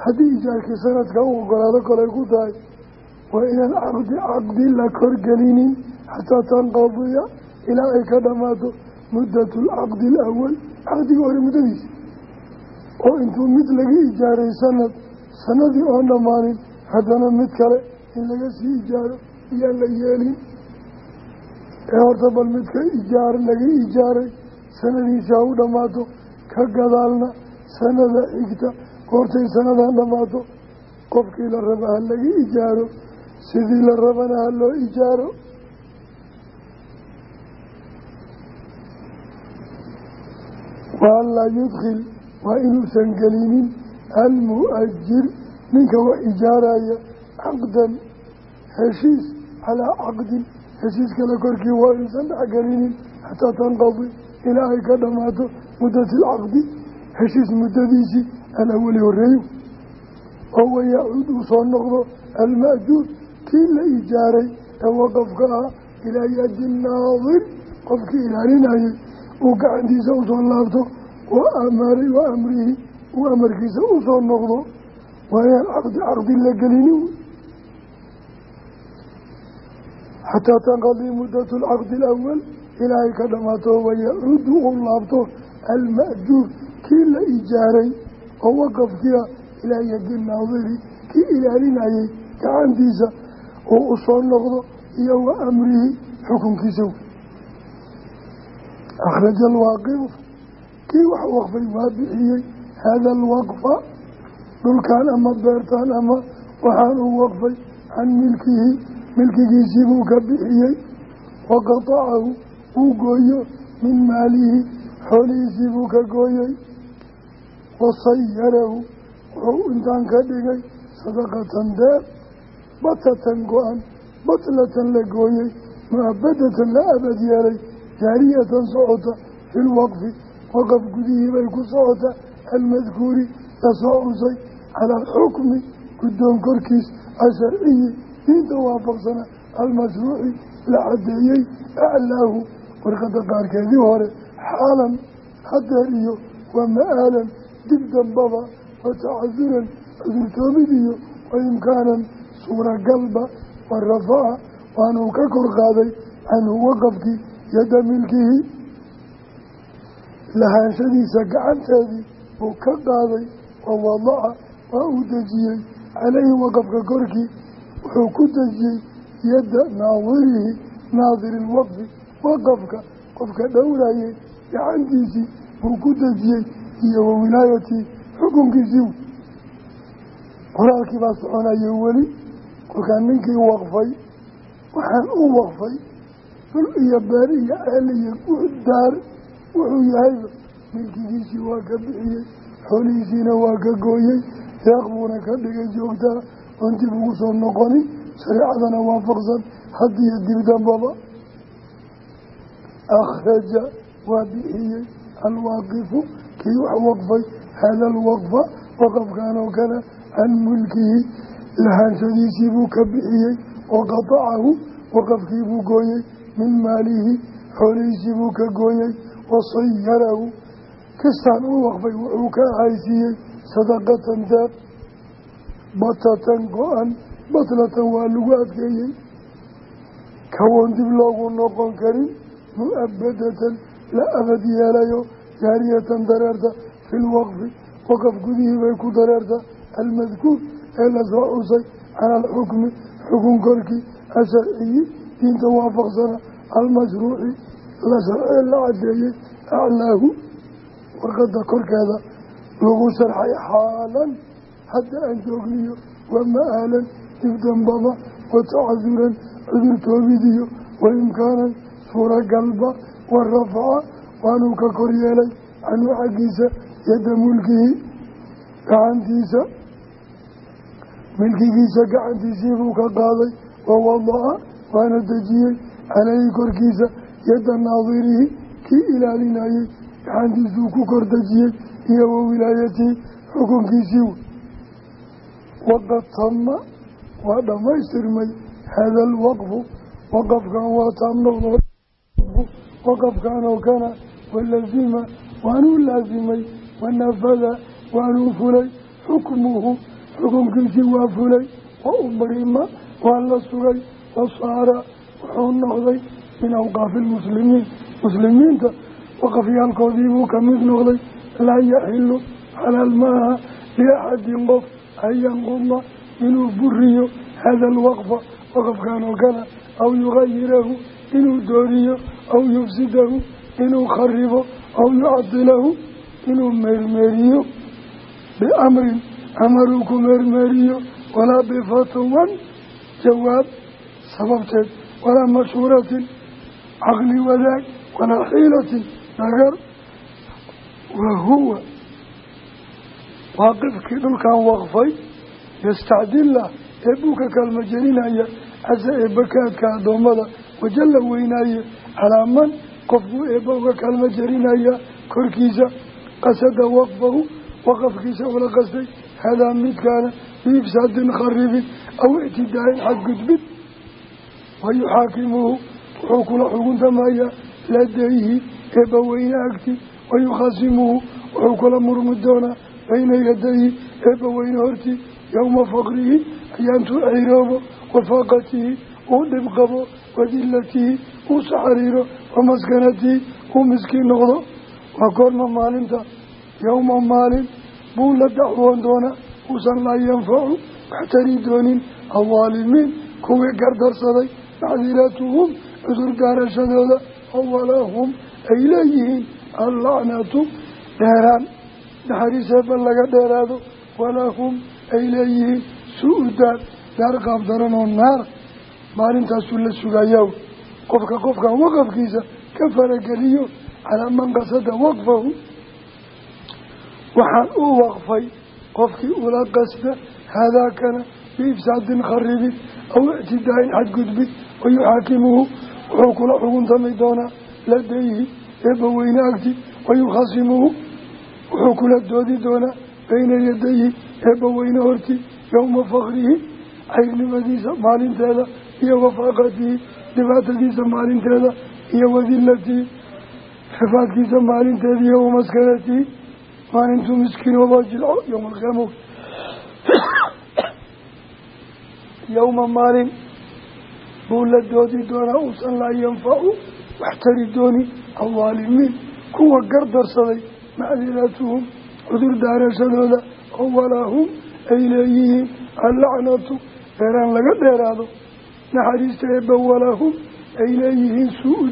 haddii ijaarkii sanadka u ogolaado kolay ku tahay waa inaan caqdi caqdi la korgelinin. Xataa tanqadiya ilaa ay ka dhammaato muddatu lcaqdi alawal caqdiga hore muddadiisa oo intuu mid laga ijaaray sanad sanadii oon dhammaanin haddana mid kale in laga sii ijaaro iyaan la yeelin. Ee horta bal midka ijaar laga ijaaray sanadiisa ha u dhammaato ka gadaalna sanada xigta. Goortay sanadan dhammaato qofkii la raba ha ijaaro sidii la rabana ha loo ijaaro. Wa an laa yudkil waa inuusan gelinin. Almu-ajir ninka wax ijaaraya caqdan heshiis calaa caqdin. Heshiis kale korkii waa inuusan dhexgelinin xataa tanqadi ilaa ay ka dhammaato muddati alcaqdi heshiis muddadiisii alawali horeeyo oo wayacuud uu soo noqdo alma'juud kii la ijaaray ee waqafka ah ilaa yadi naadir qofkii ilaalinayay uu gacantiisa u soo laabto wa amrihi uu amarkiisa u soo noqdo. Waa inaan caqdi caqdi la gelinin xataa tanqadii muddatu lcaqdi alawal ilaahay ka dhammaato wayacuudu uu laabto alma'juur kii la ijaaray oo waqafkiia ilaa yadi naadiri kii ilaalinayay gacantiisa uu u soo noqdo iyo wa amrihi xukunkiisa akhraja alwaaqifu kii wax waqfay waa bixiyey haada alwaqfa dhulkan ama beertaan ama waxaan uu waqfay can milkihi milkigiisii buu ka bixiyey waqatacahu uu gooyo min maalihi xoolihiisii buu ka gooyey wasayarahu wuxuu intaan ka dhigay sadaqatan deer batatan go-an batlatan la gooyey mu'abadatan la abad yeelay jaariyatan socota fi lwaqfi waqaf gudihii bay ku socota almadkuuri la soo cusay cala alxukmi guddoon korkiis asharciyi diinta waafaqsana almashruuci la cadeeyey aclaahu warqada qaarkeedii hore xaalan hadeer iyo wa ma-aalan dib dambaba wa tacaduran cudurtoomid iyo wa imkaanan suuragalba wa rafaca waanuu ka kor qaaday canhu waqafkii yadda milkihi. Lahaanshadiisa gacanteedii buu ka qaaday wa wadaca waa uu dejiyey. Caleyhi waqafka korkii wuxuu ku dejiyey yadda naadirihi naadiri lwaqfi waqafka qofka dhowrayay gacantiisii buu ku dejiyey iyo wa wilaayatii xukunkiisii. Weli kolkaa ninkii waqfay waxaan u waqfay. Dhul iyo beer iyo ceel iyo daar wuxuu yahayba milkigiisii waa ka bixiyey xoolihiisiina waa ka gooyey. Deeq buuna ka dhigay joogtaa oon dib ugu soo noqonin shareecadana waafaqsan hadiyo dib dambaba akhraja waa bixiyey. Alwaaqifu kii wax waqfay hada alwaqfa waqafkan oo kale can mulkihi lahaanshadiisii buu ka bixiyey waqatacahu waqafkii buu gooyey. Min maalihi xoolihiisii buu ka gooyey wasayarahu kistaan u waqfay wuxuu ka ahaysiiyey sadaqatan deeq batatan go-an batlatan waa lagu adkeeyey. Kawoon dib loogu noqon karin mu'abadatan la abad yeelayo jaariyatan dareerta fi lwaqfi waqaf gudihii bay ku dareerta. Almadkuur ee la soo xusay cala alxukmi xukun korkii asharciyi diinta waafaqsana almashruuci la sharcee la cadeeyey aclaahu warqada korkeeda lagu sharxay xaalan hadda aan joogniyo wa ma-aalan dibdambaba wa tacasuran cudur toobidiyo wa imkaanan suuragalba wa rafaca waanuu ka kor yeelay canhu xaggiisa yadda mulkihi gacantiisa milkigiisa gacantiisiibuu ka qaaday wa wadaca waana dejiyey. Caleyhi korkiisa yadda naadirihi kii ilaalinayey gacantiisuu ku kor dejiyey iyo wa wilaayatii xukunkiisii waqad tama waa dhammaystirmay hada alwaqfu waqafkan waa taam noqdo. Waqafkan oo kana walazima waanuu laasimay wanafada waanuu fulay xukmuhu xukunkiisii waa fulay wa ubrima waa la sugay wasaara wuxuu noqday min awqaafi lmuslimiin muslimiinta waqafyaalkoodiibuu ka mid noqday laa yaxilu xalaal maaha liaxadin qof an yanquda inuu buriyo hada alwaqfa waqafkan oo kale aw yugayirahu inuu dooriyo aw yufsidahu inuu kharibo aw yucadilahu inuu meermeeriyo biamrin amaruu ku meermeeriyo walaa bifatwan jawaab sababteed walaa mashhuuratin caqli wadaag walaa xiilatin dhagar wahuwa waaqifkii dhulkan waqfay yastacdillah eebbuu ka kaalma jelinaya casa eebbakaadka addoommada wajalla weynaaye calaa man qofkuu eebba uga kaalma jelinaya korkiisa qasada waqfahu waqafkiisa ula qastay hadaa midkaana biifsaadin kharibin aw ictidaa'in xadgudbid wayuxaakimuhu wuxuu kula xuguntamayaa ladayhi eebbaweyne agti wayukhasimuhu wuxuu kula murmi doonaa bayna yadayhi eebbaweyne hortii yowma faqrihi ayaantuu ciiroobo wafaaqatihi uu dhib qabo wadilatihi uu saxariiro wamaskanatihi uu miskiin noqdo waa goorma maalinta yowma maalin buu la dacwoon doonaa uusan laa yanfacu wax tari doonin aldaalimiin kuwii gardarsaday macdiratuhum cudur daarashadooda awalahum ay leeyihiin allacnatu dheeraan naxariiseeba laga dheeraado walahum ay leeyihiin suu-u daar daar qaab daran oo naar maalintaasuu la sugayaa qofka qofkan waqafkiisa ka farageliyo calaa man qasada waqfahu waxaan u waqfay qofkii ula qasda haadaakana biifsaadin kharibid aw ictidaa'in xadgudbid wayuxaakimuhu wuxuu kula xuguntami doonaa ladayhi eebbaweyne agti wayukhasimuhu wuxuu kula doodi doonaa bayna yadayhi eebbaweyne horti yowma fakrihi cayrnimadiisa maalinteeda iyo wafaaqatihi dhibaatadiisa maalinteeda iyo wadilatihi rafaadkiisa maalinteeda iyo wamaskanatihi maalintuu miskiinoobaa jilco yowma alqiyaama yowma maalin buu la doodi doonaa uusan laa yanfacu wax tari doonin aldaalimiin kuwa gardarsaday macdiratuhum cudur daarashadooda oo walaahum ay leeyihiin allacnatu dheeraan laga dheeraado naxariista eebba walaahum ay leeyihiin suu-u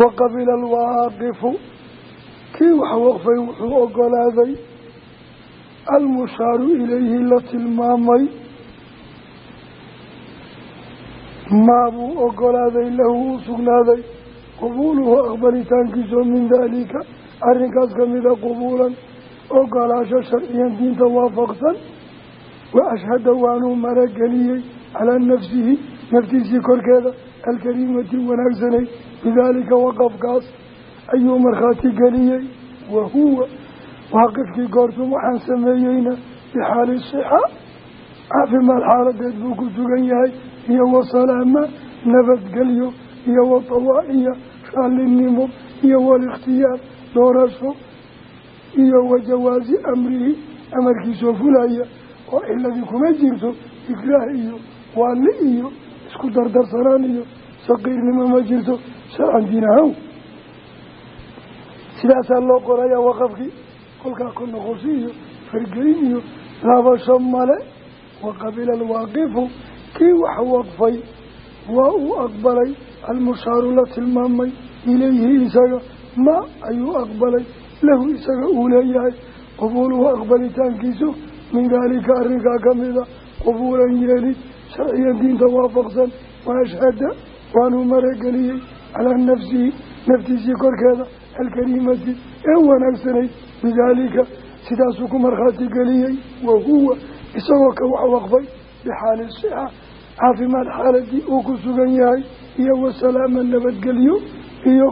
waqabila alwaaqifu kii wax waqfay wuxuu ogolaaday almushaaru ilayhi la tilmaamay maabuu ogolaaday lahu u sugnaaday qubuuluhu aqbalitaankiisoo min daalika arrinkaas kamida qubuulan ogolaasho sharciyan diinta waafaqsan wa ashhada waanuu marageliyey calaa nafsihi naftiisii korkeeda alkariimati wanaagsanay bidaalika waqafkaas ayuu markhaati geliyey. Wa huwa waaqifkii goortum waxaan sameeyeyna bixaali sixa. Caafimaad xaaladeed buu ku sugan yahay iyo wasalaama nabadgelyo iyo watawaaciya raallinimo iyo walikhtiyaar doorasho iyo wajawaazi amrihi amarkiisoo fulaya oo ciladii kuma jirto ikraah iyo waali iyo isku dardarsanaan iyo saqiirnimo ma jirto sharcan diin ahaw. Sidaasaa loo qorayaa waqafkii kolkaa ku noqosi iyo fargelin iyo laabasho male. Waqabila alwaaqifu kii wax waqfay waa uu aqbalay almushaaru la tilmaamay ilayhi isaga ma ayuu aqbalay lahu isaga uu leeyahay. Qabuuluhu aqbalitaankiisu min daalika arrinkaa ka mida qabuulan yeelid sharciyan diinta waafaqsan wa ashhada waanuu marageliyey calaa nafsihi naftiisii korkeeda alkariimati ee wanaagsanayd. Bidaalika sidaasuu ku markhaati geliyey wahuwa isagoo ka wax waqfay bixaali sixa caafimaad xaaladii uu ku sugan yahay iyo wasalaama nabadgelyo iyo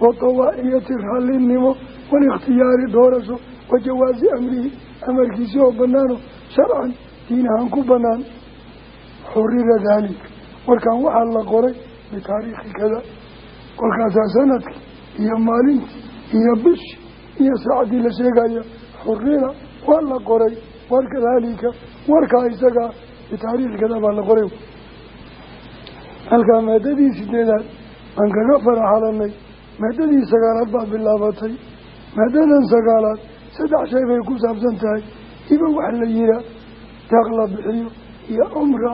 watawaaciyati raallinimo walikhtiyaari doorasho wa jawaazi amrihi amarkiisi oo banaano sharcan diin ahaan ku banaan xurira daalika warkan waxaa la qoray bitaariikhi kada kolkaasaa sannadkii iyo maalintii iyo bishii iyo saacadii la sheegaya xurira waa la qoray warka daalika warkaa isagaa bitaariikhi kada baa la qoray. Halkaa maadadii sideedaad aan kaga faraxalanay maadadii sagaalaad baa bilaabatay maadadan sagaalaad saddex shay bay ku saabsan tahay iba wax la yihaa daaq bixiyo iyo cumra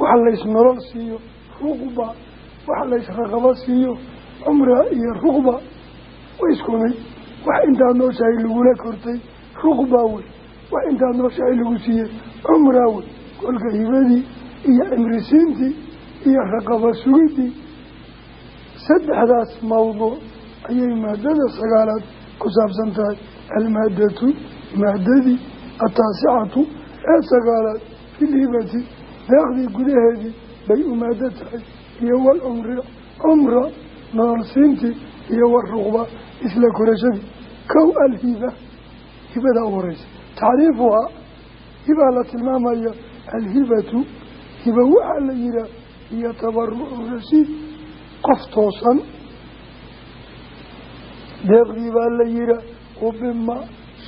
wax laysnolol siiyo ruqba wax laysraqabo siiyo cumra iyo ruqba way isku wax intaad nooshahay lagula kortay ruqba wey. Wax intaad nooshahay lagu siiyey cumra wey. Kolka hibadii iyo cimrisiintii iyo raqaba sugidii saddexdaas mawduuc ayay maadada sagaalaad ku saabsan tahay. Almaadatu maadadii ataasicatu ee sagaalaad filhibati deeqdii gudaheedii bay u maado tahay iyo walcumri cumra nololsiintii iyo waruqba isla korashadii. Kow alhiba hibadaa u horeysa. Tacriifuhaa hibaa la tilmaamaya alhibatu hiba waxaa la yihaah iyo tabarucu rasiid qof toosan. Deeqdii baa la yihaa ubima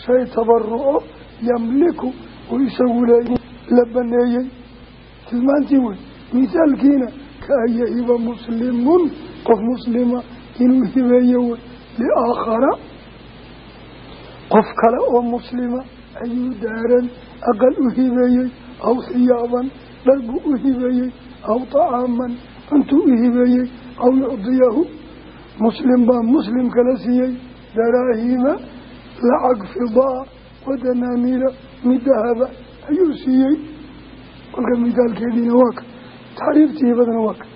shay tabaruco yamliku uu isagu leey la baneeyey tilmaantii wey mithaalkiina ka an muslimun qof muslima inuu hibeeyo wey liaakhara qof kale oo muslima ayuu daaran aqal u hibeeyey aw xiyaaban dhar buu u hibeeyey aw طacaaman cuntuu u hibeeyey aw yucdiyahu. Muslim baa muslim kala siiyey daraahima lacag fidaa wadanaaniila mid dahaba ayuu siiyey kolka mithaalkeediina waa ka. Taxriiftii hibadana waa ka.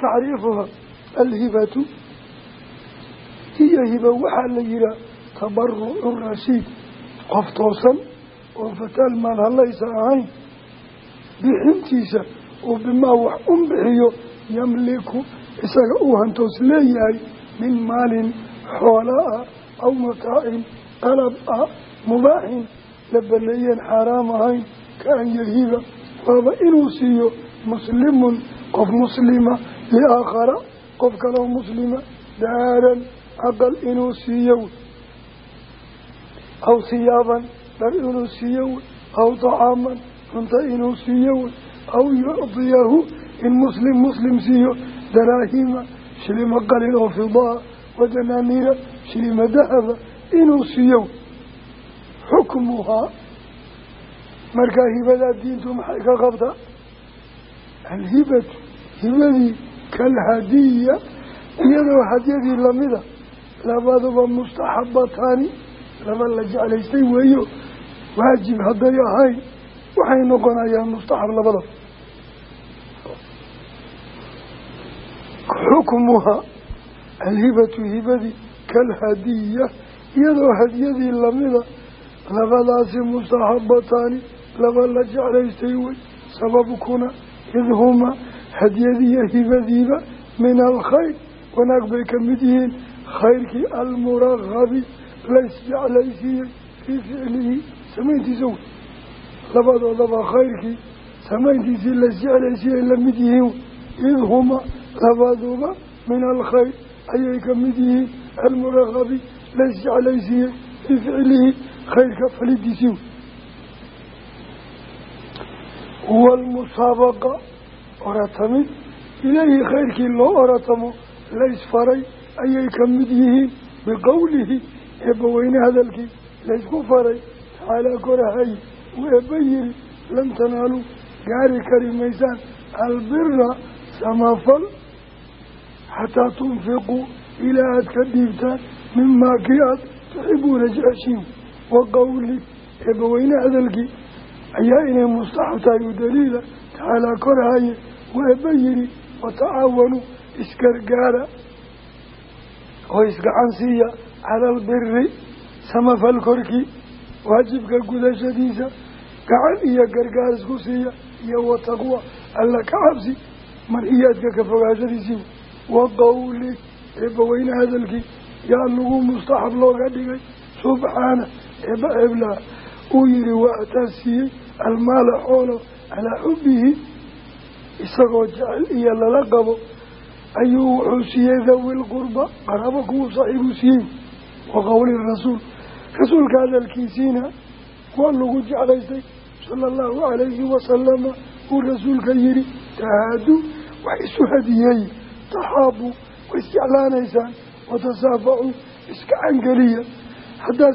Taxriifuha alhibatu hiyo hiba waxaa la yihaa tabarucu rashiid qof toosan oo fataal maal hallaysa ahayn bixintiisa uu bimaa wax un bixiyo yamliku isaga uu hantoos leeyahay min maalin xoola ah aw mataacin qalab ah mubaaxin la baneeyeen xaaraam ahayn ka an yahiba waaba inuu siiyo muslimun qof muslima liaakhara qof kaloo muslima daaran aqal inuu siiyo aw hiyaaban dhar inuu siiyo aw طacaaman cunto inuu siiyo aw yucdiyahu in muslim muslim siiyo. Daraahima shilimo qalin oo fidaa wadanaaniira shilimo dahaba inuu siiyo xukmuhaa markaa hibadaa diintu maxay ka qabtaa alhibatu hibadii kalhadiya iyadoo hadyadii lamida labaduba mustaxabataani laba la jeclaystay weeyo waajib hadday ahayn waxay noqonayaan mustaxab labada. Xukmuha alhibatu hibadii kalhadiya iyadoo hadyadii lamida labadaasi mustaxabataani laba la jeclaystay wey sababkuna id huma hadyadiiyo hibadiiba min alkhayr. Wanaag bay ka mid yihiin. Khayrkii almuragabi laysjeclaysiiyey fii ficlihi samayntiisa wey labadoodaba khayrkii samayntiisii laisjeclaysiiyay la mid yihiin id huma labaduba min alkhayr. Ayay ka mid yihiin. Almurakabi laisjeclaysiiyey fii ficlihi khayrka falidiisii waalmusaabaqa oratamid ileyhi khayrkii loo oratamo laysfaray ayay ka mid yihiin biqowlihi eebbaweyne hadalkii laysku faray tacaalaa korahay uu eebba yiri lan tanaaluu gaari kari maysaan albira samafal xataa tunfiquu ilaa aada ka dhiibtaan mimaa kii aad tuxibuuna jeceshiin wa hadalkii ayaa inay mustaxab tahay u daliila tacaalaa korahaye uu eebba yiri watacaawanuu isgargaara oo isgacan siiya cala albiri samafal korkii waajibka gudashadiisa gacan iyo gargaar isku siiya iyo wataqwa alla ka cabsi marxiyaadka ka fogaashadiisii wa qowli eebbaweyne hadalkii yaa lagu mustaxab looga dhigay subxaana eebba eblaa uu yihi waa ataa siiyey almaala xoolo calaa xubbihi isagoo jecel iyo lala qabo ayuu wuxuu siiyey dawi lqurba qaraabo kuwu saaxiibuu siiyey wa qowli rasuul. Rasuulka hadalkiisiina waa lagu jeclaystay sala allahu calayhi wasalama uu rasuulka yihi tahaadu wax isu hadiyeey taxaabu way isjeclaanaysaan watasaafacu iska cangeliya. Haddaad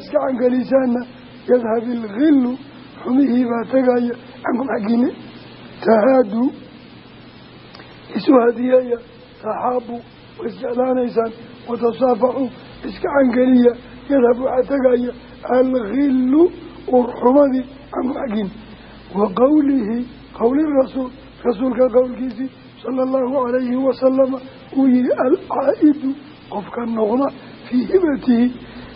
xumihii baa tegaya cankum xaggiine tahaadu isu hadiyeeya taxaabu way isjeclaanaysaan watasaafacu iska cangeliya yadhab waxaa tegaya algillu urxumadii cankum xaggiine wa qowlihi qowli rasuul rasuulka qowlkiisii sala allahu calayhi wasalama uu yihi alcaa'idu qofka noqda fii hibatihi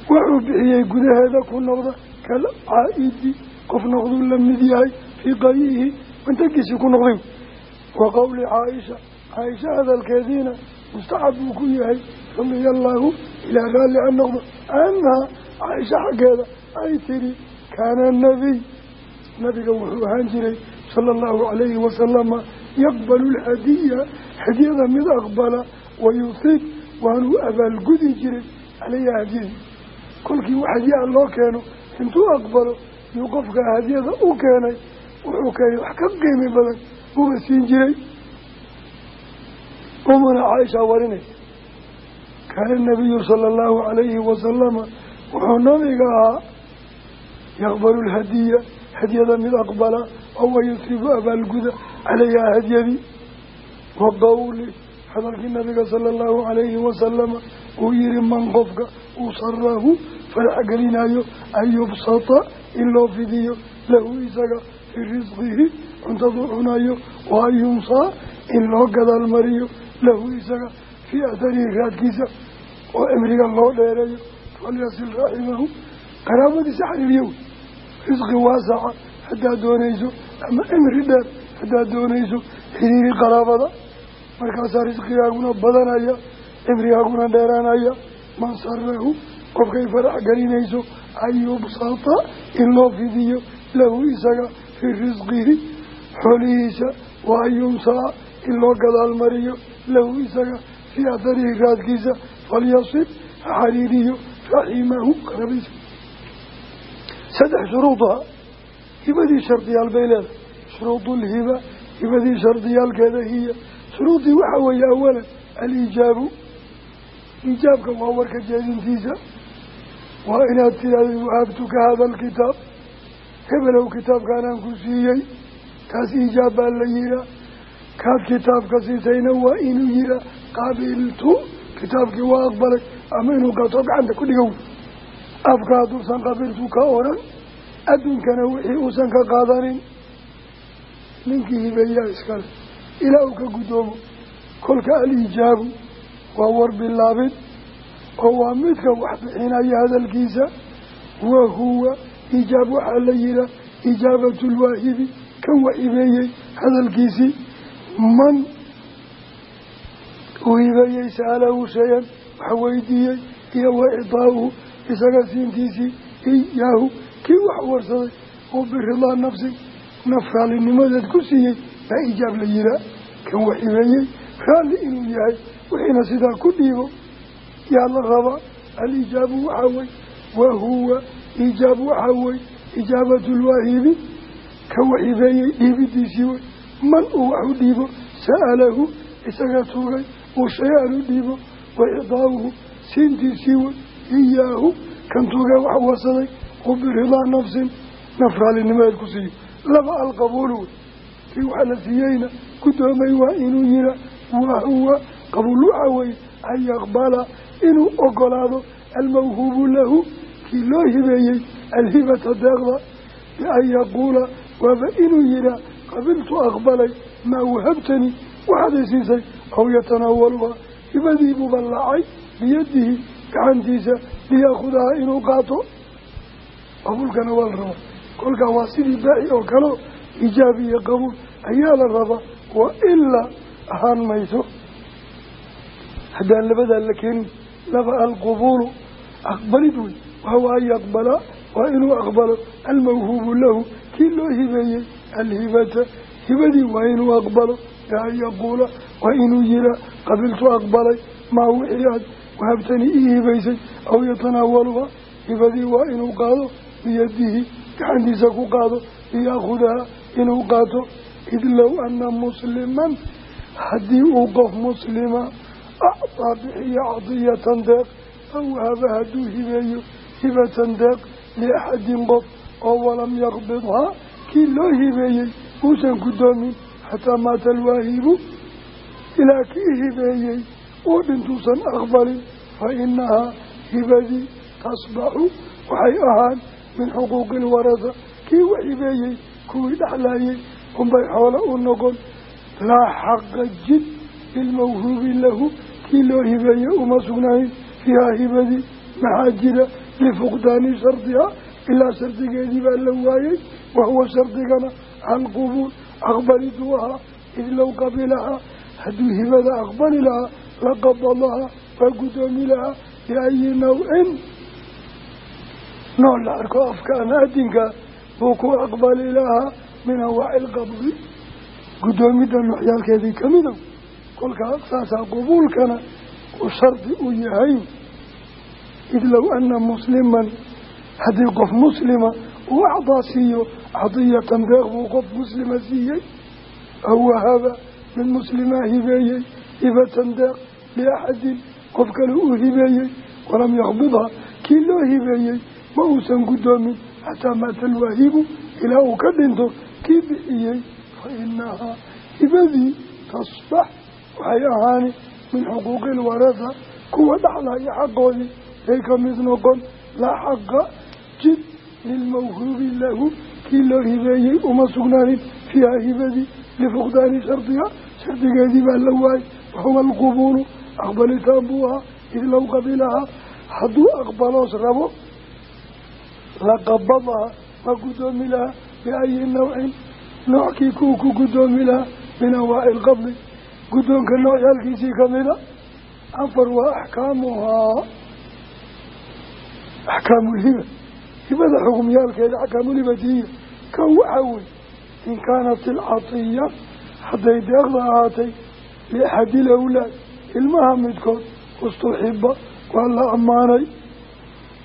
wuxuu bixiyey gudaheeda ku noqda qof noqduu la mid yahay fii qayihi mantagiisii ku noqday wa qowli caaisha caaisha hadalkeediina mustaxab buu ku yahay radia allaahu ilaa raalli an noqdo anhaa caaisha xaggeeda ay tidhi kaana nabiy. Nabiga wuxuu ahaan jiray sala allahu calayhi wasalama yaqbalu alhadiya hadiyada mid aqbala wayusiib waanuu abaalgudi jiray caleyha hadiyadii kolkii wax hadiyaa loo keeno yuu qofka hadiyada u keenay wuxuu keenay wax ka qiimi badan uba siin jiray. Umana caaisha warinaysa kaana nabiyu sala allahu calayhi wasalama wuxuu nabiga ahaa yaqbalu alhadiya hadiyada mid aqbala oo wayusiibu abaalguda caleyhaa hadyadii wa qowli hadalkii nabiga sala allahu calayhi wasalama uu yihi man qofka uu sarahu farax gelinayo an yubsata in loo fidiyo lahu isaga fii risqihi cuntaduu cunayo wa an yumsaa in loo gadaal mariyo lahu isaga fii atharihi raadkiisa oo cimriga loo dheereeyo. Falyasil raaximahu qaraabadiisa xariiriyo risqi waasaca haddaad doonayso ama cimri dheer haddaad doonayso xiriiri qaraabada. Markaasaa risqigaaguna badanaya cimrigaaguna dheeraanaya man sarahu qofkay farax gelinayso an yubsata in loo fidiyo lahu isaga fii risqihi xoolihiisa wa an yumsaa in loo gadaal mariyo lahu isaga fii atharihi raadkiisa falyasib ha xariiriyo raximahu qarabiisa saddex shuruudaha hibadii shardiyaal bay leedahay. Shuruudulhiba hibadii shardiyaalkeeda hiya. Shuruudii waxaa ijaabka waa warka jeedintiisa? Waa inaad tidhahdid wahabtuka hada alkitaab hebelow kitaabkaanaan ku siiyey taas ijaab baa la yihaa kaad kitaabka siisayna waa inuu yihaa qabiltu kitaabkii waa aqbalay ama inuu gato gacanta ku dhigow. Afka hadduusan qabiltu ka oran adduunkana wixii uusan ka qaadanin. Ninkii hibeeyaa iskale ilaa uu ka guddoomo kolka alijaabu waa war bilaabid oo waa midka wax bixinaya hadalkiisa. Wa huwa ijaab waxaa la yihaa ijaabatu lwaahibi kan wax hibeeyey hadalkiisii. Man uu hibeeyey sa'alahu shayan wax weydiiyey iyo wa icdaa'uhu isaga siintiisii iyaahu. Kii wax warsaday oo biridaa nafsi naf raalinimadeed ku siiyey baa ijaab la yihaa kan wax hibeeyey raalli inuu yahay wixiina sidaa ku dhiibo yaa la rabaa alijaabu waxaa wey wahuwa iijaab waxaa wey ijaabatu lwaahibi ka wax hibeeyey dhiibidiisii wey man uu wax u dhiibo sa'alahu isaga tuugay uu shay-an u dhiibo wa idaauhu siintiisii wey iyaahu kan tuugee wax wasaday u la siiyeyna guddoomay waa inuu yira wahuwa qabuul waxaa weye an yaqbala inuu ogolaado almawhuubu lahu kii loo hibeeyey alhibata deeqda bian yaquula waaba inuu yihaa qabiltu aqbalay maa wahabtani waxaad isiisay aw yatanaawaluhaa hibadiibuu ballaacay biyadihi gacantiisa liyaakudaha inuu qaato. Qabuulkana waa la rabaa. Kolkaa waa sidii baaci oo kaleo ijaab iyo qabuul ayaa la rabaa wa ilaa ahaan mayso haddaan labadaa la keenin laba alqubuulu aqbalid wey wahuwa an yaqbala waa inuu aqbalo almawhuubu lahu kii loo hibeeyey alhibata. Hibadii waa inuu aqbalo bian yaquula waa inuu yiraa qabiltu aqbalay maa wixii aad wahabtani ii hibaysay aw yatanaawaluha hibadii waa inuu qaado biyadihi gacantiisa ku qaado liyaakudaha inuu qaato. Id low ana musliman haddii uu qof muslima actaa bixiyo cadiyatan deeq aw haba hadduu hibeeyo hibatan deeq liaxadin qof oo walam yaqbidhaa kii loo hibeeyey uusan guddoomin xataa maata alwaahibu ilaa kii hibeeyey uu dhintuusan aqbalin fa inahaa hibadii tasbaxu waxay ahaan min xuquuqi ilwarasa kii wax hibeeyey kuwii dhexlaayey unbay xoolo u noqon laa xaqa jid lilmawhuubi lahu kii loo hibeeyey uma sugnayn fiihaa hibadii maxaa jira? Lifuqdaani shardihaa ilaa shardigeedii baa la waayey wahuwa shardigana alqubuul aqbaliduu ahaa id low qabilahaa hadduu hibada aqbali lahaa laqabadahaa waa guddoomi lahaa biayi nawcin nooc la arko afka ama adinka buu ku aqbali lahaa min anwaaci ilqabdi guddoomidda noocyaalkeedii kamida kolkaa saasaa qubuulkana uu shardi u yahay. Id low ana musliman haddii qof muslima uu acdaa siiyo cadiyatan deeq buu qof muslima siiyey. Aw wahaba mid muslimaa hibeeyey hibatan deeq liaxadin qof kale uu hibeeyey walam yakbidha kii loo hibeeyey ma uusan guddoomin xataa maata alwaahibu ilaa uu ka dhinto kii bixiyey fa inahaa hibadii tasbax waxay ahaani min xuquuqi ilwarasa kuwa dhaxlaya xaqoodii bay ka mid noqon laa xaqa jid lilmawhuubi lahu kii loo hibeeyey uma sugnaanin fiiha hibadii lifuqdaani shardiha shardigeedii baa la waayay wahuwa alqubuulu aqbalitaan buu ahaa id low qabilahaa. Hadduu aqbaloos rabo laqabadaha waa guddoomi lahaa biayi nawcin. Noockii kuu ku guddoomi lahaa min anwaaci ilqabdi guddoonka noocyaalkiisii kamida afar waa axkaamuhaa. Axkaamulhiba hibada xukumyaalkeeda axkaamulhibatiya kan waxaa wey in kaanat ilcatiya hadday deeqda ahaatay liaxadil awlaad ilmaha midkood ustuxiba waa la ammaanay.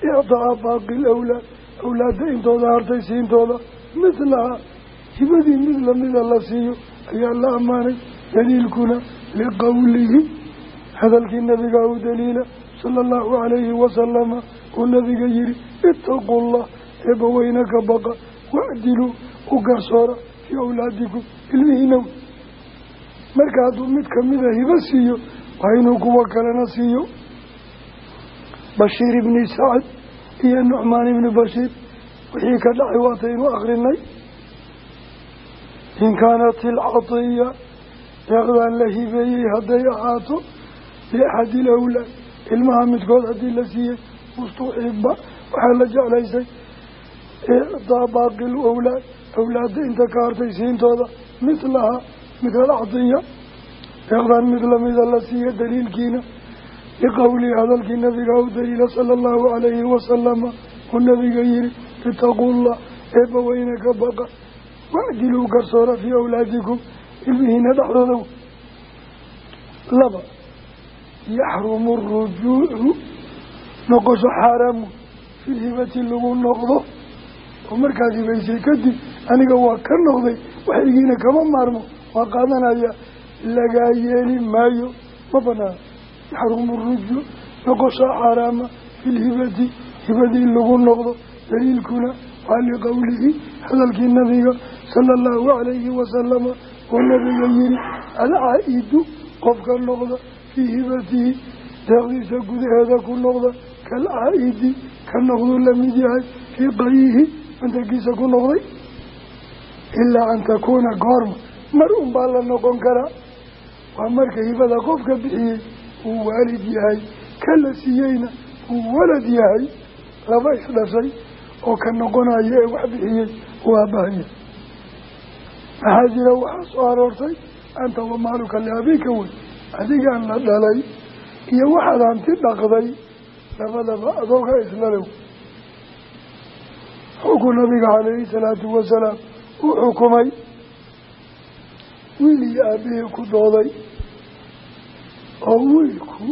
Icdaa baaqi lawlaad awlaadda intooda hartay siintooda midlaha hibadii mid lamida la siiyo ayaa la ammaanay daliilkuna liqowlihi hadalkii nabiga u daliila sala allahu calayhi wasalama uu nabiga yihi itaqullah eebbaweyne ka baqa wacdiluu u garsoora fii awlaadikum ilmihiinaw marka hadduu mid kamida hibo siiyo waa inuu kuwa kalena siiyo. Bashiir ibni sacad iyo nucmaan ibni bashiir ka dhacay waataynu deeqdan la hibeeyey hadday ahaato liaxadi ilawlaad ilmaha midkood haddii la siiyey mustuxiba waxaa la jeclaysay. Icdaa baaqi lawlaad awlaadda inta ka hartay siintooda mislahaa midal cadiya deeqdan mid lamida la siiya daliilkiina liqowlihi hadalkii nabiga u daliila sala allahu calayhi wasalama uu nabiga yihi itaqullah eebbaweyne ka baqa wacdiluu garsoora fii awlaadikum ilmihiina dhexdooda laba yaxrumu rujuucu noqosho xaaraamu fil hibati lagu noqdo. Oo markaad hibaysay kadib aniga waa ka noqday waxaygiina kama maarmo waa qaadanaya lagaa yeeli maayo. Ma banaana yaxrumu rujuuc noqosho xaaraama filhibati hibadii lagu noqdo. Daliilkuna waa liqowlihi hadalkii nabiga sala allahu calayhi wasalama oo nabiga yihi alcaa-idu qofka noqda fii hibatihi deeqdiisa gudaheeda ku noqda kalcaa-idi ka noqduu la mid yahay fii qayihi mantagiisa ku noqday ilaa an takuuna goorma. Mar un baa la noqon karaa. Waa marka hibada qofka bixiyey uu waalid yahay ka la siiyeyna uu walad yahay laba isdhashay oo ka noqonaya ee wax bixiyey maxaa jira waxaa soo aroortay anta wamaaluka liabika wey. Adigaan la dhalay iyo waxaad hanti dhaqday labadaba adooga islalew xukun nabiga calayhi salaatu wasalaam uu xukumay. Wiil iyo aabihii ku dooday oo wiilku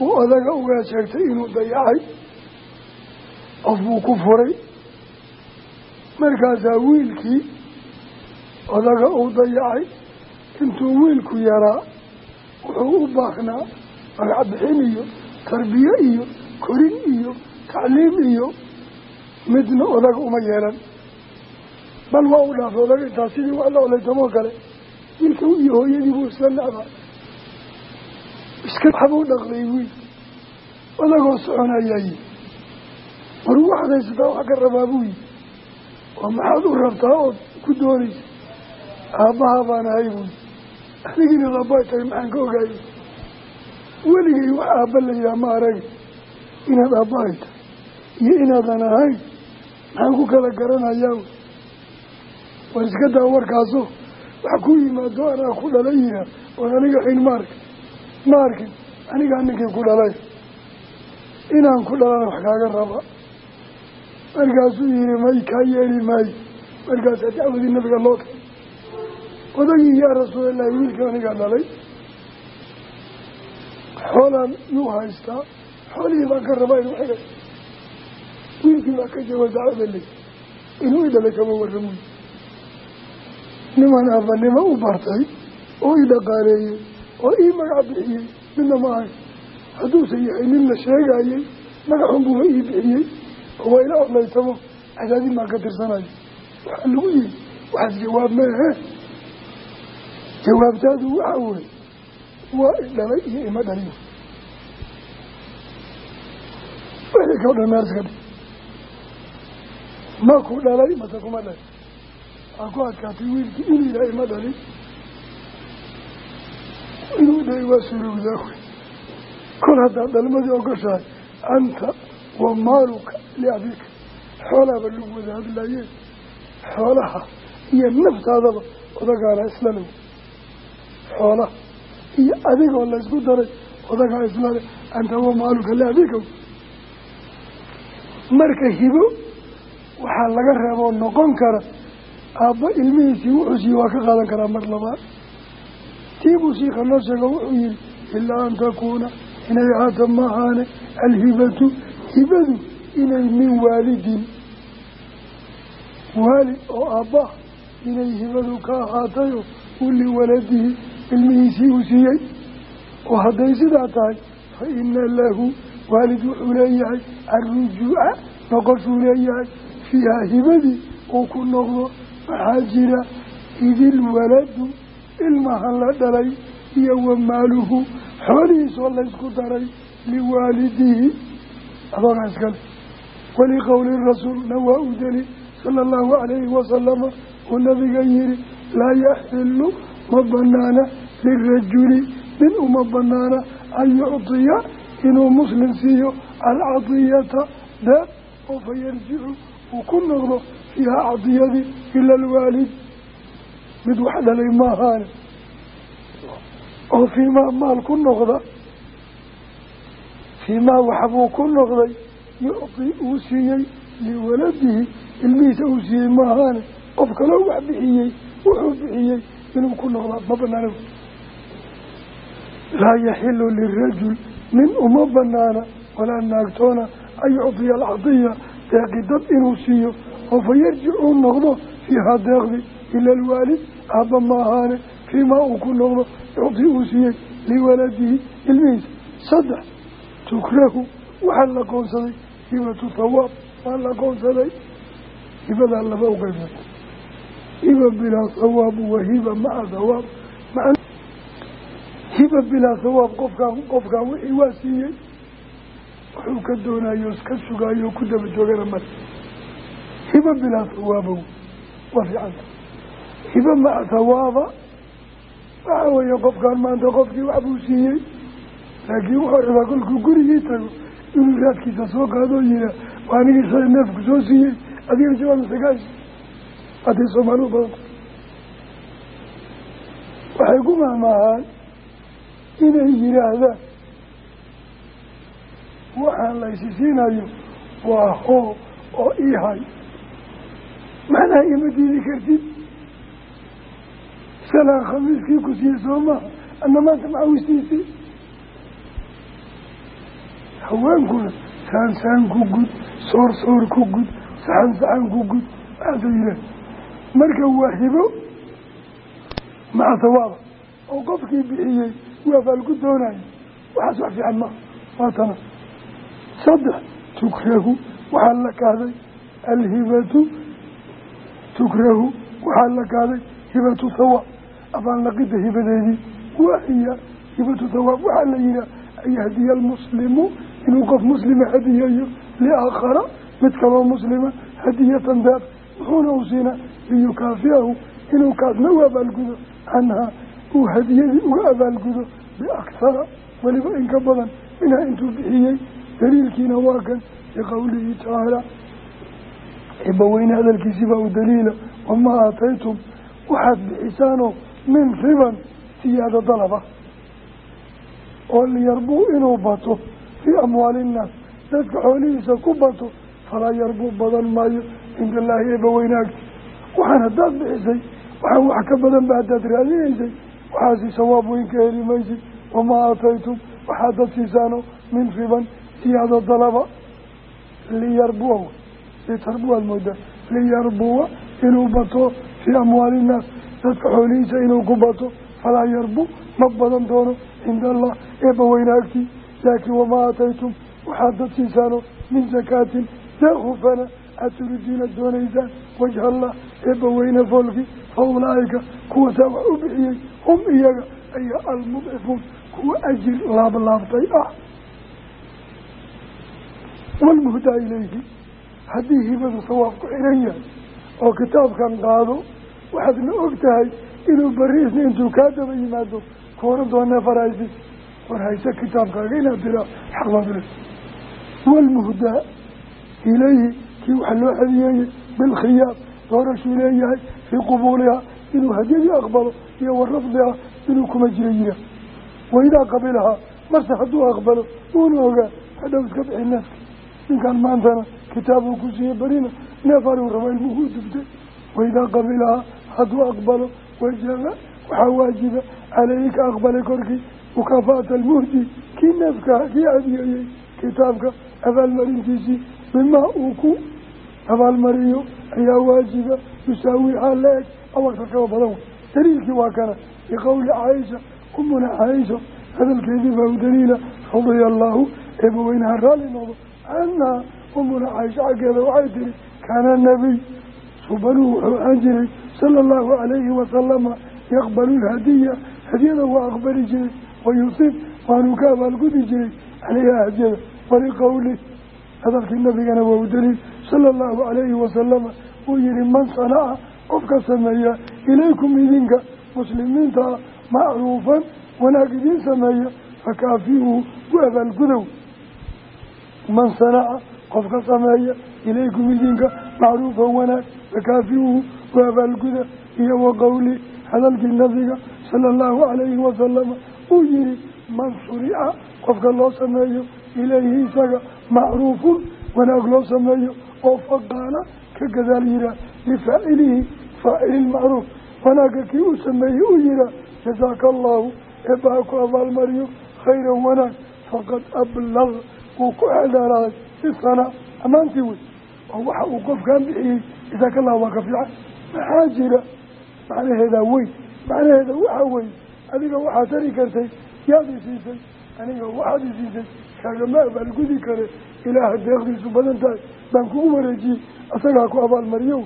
uu odaga ugaa sheegtay inuu dayacay qof ku furay. Markaasaa wiilkii odaga uu dayacay intuu wiilku yaraa wuxuu u baahnaa magac bixin iyo tarbiye iyo korin iyo tacliim iyo midna odaga uma yeelan. Bal waa u dhaafay odaga intaa sidii wax la olaytamoo kale. Wiilka iyo hooyadii buu isla necbaa iska waxbuu dhaqday wiil. Odagoo soconayayi war waxaad haysataa wax ka rabaa buu yihi oo maxaad u rabtaa ood ku doonaysa aabbaha baan ahay buuyi adigina aabbaay tahay maxaan ka ogaayay weligay wax aabba la yidhaha ma arag inaad aabbahay tahay iyo inaadan ahayn maxaan ku kala garanayaa? War iska daa warkaaso wax ku yimaado anaa ku dhalay yihaa oon aniga hayn ma arkin ma arkin anigaa ninkii ku dhalay. Inaan ku dhalana wax kaaga raba. Markaasuu yihi may kaa yeeli maayo markaasaa dacwadii nabiga loo odagii yaa rasuulillahi wiilka anigaa dhalay xoolaan yuu haystaa xoolihii baan ka rabaa inuu xigay wiilkii baa ka jawa dacwada ley inuu i dhalay kama warramuy niman aabanimo u bartay oo i dhaqaaleeyey oo ii magac bixiyey midna ma ahay. Hadduusan yahay nin la sheegayey magaxun buuba ii bixiyey. Oo waa ila odlaytamo cadaadin baan ka tirsanayo waxaa lagu yihi waxaas jawaab jawaabtaadu waxa weye waa i dhalay iyo ima dhalin. Wixii kao dhan meel iska dhig. Ma ku dhalay mase kuma dhalin. Waa ku adkaatay wiilkii inuu yidhaha ima dhalin. Inuu dhalay waa surowdaa wey kol haddaad dhalmadii ogoshahay anta wa maaluka liabika. Xoolaaba lagu wada xoolaha iyo naftaadaba odagaana islale xoolaha iyo adigoo laysku daray odagaa islale anta wa maaluka liabika marka hibo waxaa laga reeboo noqon kara aabba ilmihiisii wuxuu siiye waa ka qaadan karaa mar labaad. Tii buu shiika noo sheego wuxuu yihi ilaa an takuuna inay ahaata maahaane alhibatu hibadu inay min waalidin. Waalid oo aabbaah inay hibadu ka ahaatayo u liwaladihi ilmihiisii uu siiyey oo hadday sidaa tahay fa ina lahu waalid wuxuu leeyahay alrujuuca noqoshuu leeyahay fiiha hibadii uu ku noqdo maxaa jira idilwaladu ilmahan la dhalay iyo wamaaluhu xoolihiisoo laysku daray liwaalidihi adoogaa iskale waliqowli rasuulna waa u deli sala allahu calayhi wasalama uu nabiga yihi laa yaxilu ma banaana lirajuli nin uma banaana an yucdiya inuu muslim siiyo alcadiyata deeq oo fa yarjicu uu ku noqdo fiiha cadiyadii ila alwaalid. Mid wax dhalay maahaane oo fiimaa maal ku noqda fiimaa waxbuu ku noqday yucdi uu siiyey liwaladihi ilmihiisa uu siiyey qof kaloo wax bixiyey wuxuu bixiyey inuu ku noqdaa ma banaana laa yaxilu lirajul nin uma banaana walaa naagtoona an yucdiya alcadiya deeqi dad inuu siiyo oo fa uu noqdo fiihaa deeqdi ila alwaalid aabba ma ahaane fiimaa uu ku noqdo yucdi uu siiyey liwaladihi ilmihiisa saddex tukrahu waxaa la qoonsaday hibatu thawaab waa la qoonsaday hibadaa laba u qaybsata hiba bilaa thawaab wa hiba maca thawaab hiba bilaa thawaab qofkaan qofkaan wixii waa siiyey wuxuu ka doonayo iska sugaayo ku daba joogana male hiba bilaa thawaabow waa fiicanta hiba maca thawaaba waxa weeye qofkaan maanta qofkii waxbuu siiyey laakiin wuxuu rabaa kolkuu gurigii tago inuu raadkiisa soo qaado oo yihaa waa neefku soo siiyey adigana jawaab masagaashi haday soomaaliu badanta waxay ku mahmaahaan inay yidhaahdaan waxaan la isisiinayo waa hoo oo ihay macnaha ima diidi kartid? Shalaan khamiiskii ku siiyey soo maha ana maanta macawistiisii haweenkuna saan saan ku gud soor soor ku gud saxan saxan ku gud waxaasa yidhaah marka waa hibo maca sawaaba oo qofkii bixiyey waa faalku doonayo. Waxaas wax fiican maha waa tana. Saddex tukrahu waxaa la kahday alhibatu tukrahu waxaa la kahday hibatu thawaab abaanlaqida hibadeedii wahiya hibatu thawaab waxaa la yihaha an yahdiya almuslimu inuu qof muslima hadiyayo liaakhara mid kaloo muslima hadiyatan daaq muxuuna u siinaa liyukaafiahu inuu kaasna u abaalgudo canhaa uu hadiyadii uga abaalgudo biakhara weliba in ka badan minhaa intuu bixiyey daliilkiina waa kan liqowlihi tacaala ibaweyne hadalkiisii baa u daliila wamaa aataytum? Waxaad bixisaanoo min riban siyaado dalaba oo liyarbuu inuu bato fii amwaali innaas dadka xoolihiisa ku bato falaa yarbuu badan maayo. Cinda allaahi eebaweyne agti waxaan haddaad bixisay waxaan wax ka badan ba haddaad raadinaysay waxaasi sawaab weyn ka heli maysid. Wamaa aataytum waxaad dad siisaano min riban siyaado dalaba. Liyarbuwa litarbuwaad moodaa liyarbuwa inuu bato fii amwaali innaas dadka xoolihiisa inuu ku bato falaa yarbu ma badan doono. Cinda allah eebba weyne agtii laakiin wamaa aataytum waxaad dad siisaano min zakaatin deeq hufana aad turidiina doonaysaan wajha allah eebba weyne foolkii fa ulaa'ika kuwasaa wax u bixiyey hum iyaga ayaa almudcifuun kuwa ajir laablaabtay ah walmuhdaa ilayhi haddii hibadu sawaab ku xiran yahay oo kitaabkan qaado waxaadna og tahay inuu beri isna intuu kaa daba yimaado ku oran doonee farhaysi war ilayhi kii waxaa loo hadiyeeyey bilkhiyaab doorashuu leeyahay fii qubuulihaa inuu hadyadii aqbalo iyo wa rafdiha inuu kuma jira yiraa waidaa qabilahaa marse hadduu aqbalo uuna ogaa hadhow iska bixi neefka ninkan maantana kitaabuu ku siiyey berina neef arigu raba ilmuhuu dubtay. Waidaa qabilahaa hadduu aqbalo wajaba waxaa waajiba caleyhi ka aqbalay korkii mukaafaata almuhdi kii neefka kitaabka abaalmarintiisii abaalmariyo ayaa waajiba yusaawihaa la eg awarka kaba badan. Daliilkii waa kana biqowli caaisha umuna caaisha hadalkeedii baa u daliila radia allaahu eebaweynaha raalli noqdo canhaa umuna caaisha xaggeeda waxay tihi kaana nabiy subanuu wuxuu ahaan jiray sala allahu calayhi wasalama yaqbalu lhadiya hadiyada waa aqbali jiray wayusiib waanuu ka abaalgudi jiray caleyha hadyada waliqowli hadalkii nabigana waa u daliil sala allahu calayhi wasalama uu yihi man sanaca qofka sameeya ilaykum idinka muslimiinta ah macruufan wanaag idiin sameeya fakaafiuhu u abaalgudow man sanaca qofka sameeya ilaykum idinka macruufan wanaag fakaafiuhu u abaalguda iyo wa qowli hadalkii nabiga sala allahu calayhi wasalama uu yihi man shurica qofka loo sameeyo ilayhi isaga macruufun wanaag loo sameeyo oo faqaala ka gadaal yihaa lifaacilihi faacililmacruuf wanaagga kii u sameeyey u yihaa jasaaka allahu eebbaha ku abaalmariyo khayran wanaag faqad ablag wuu ku xeeldheeraaday isana ammaantii wey oo waxa uu qofkaan bixiyey jasaaka allahu waa ka fiican. Maxaa jira? Macnaheedaa weyn macnaheeda waxaa weeye adiga waxaad tari kartay yaad isiisay aniga waxaad isiisay kaagama abaalgudi kare ilaaha deeqdiisu badan tahay baan kugu wareejiyey isagaa ku abaalmariyo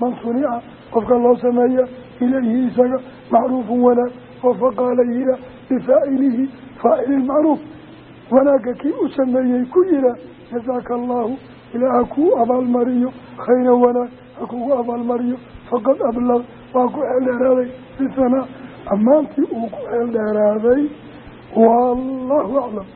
man sunica qofka loo sameeya ilayhi isaga macruufun wanaag oo faqaala yihaa bifaa'ilihi faa'ililmacruuf wanaagga kii u sameeyey ku yihaa jasaaka allahu ilaaha kuu abaalmariyo khayra wanaag ha kugu abaalmariyo faqad ablag waa ku xeel dheeraaday bisanaa ammaantii uu ku xeel dheeraaday wallahu aclam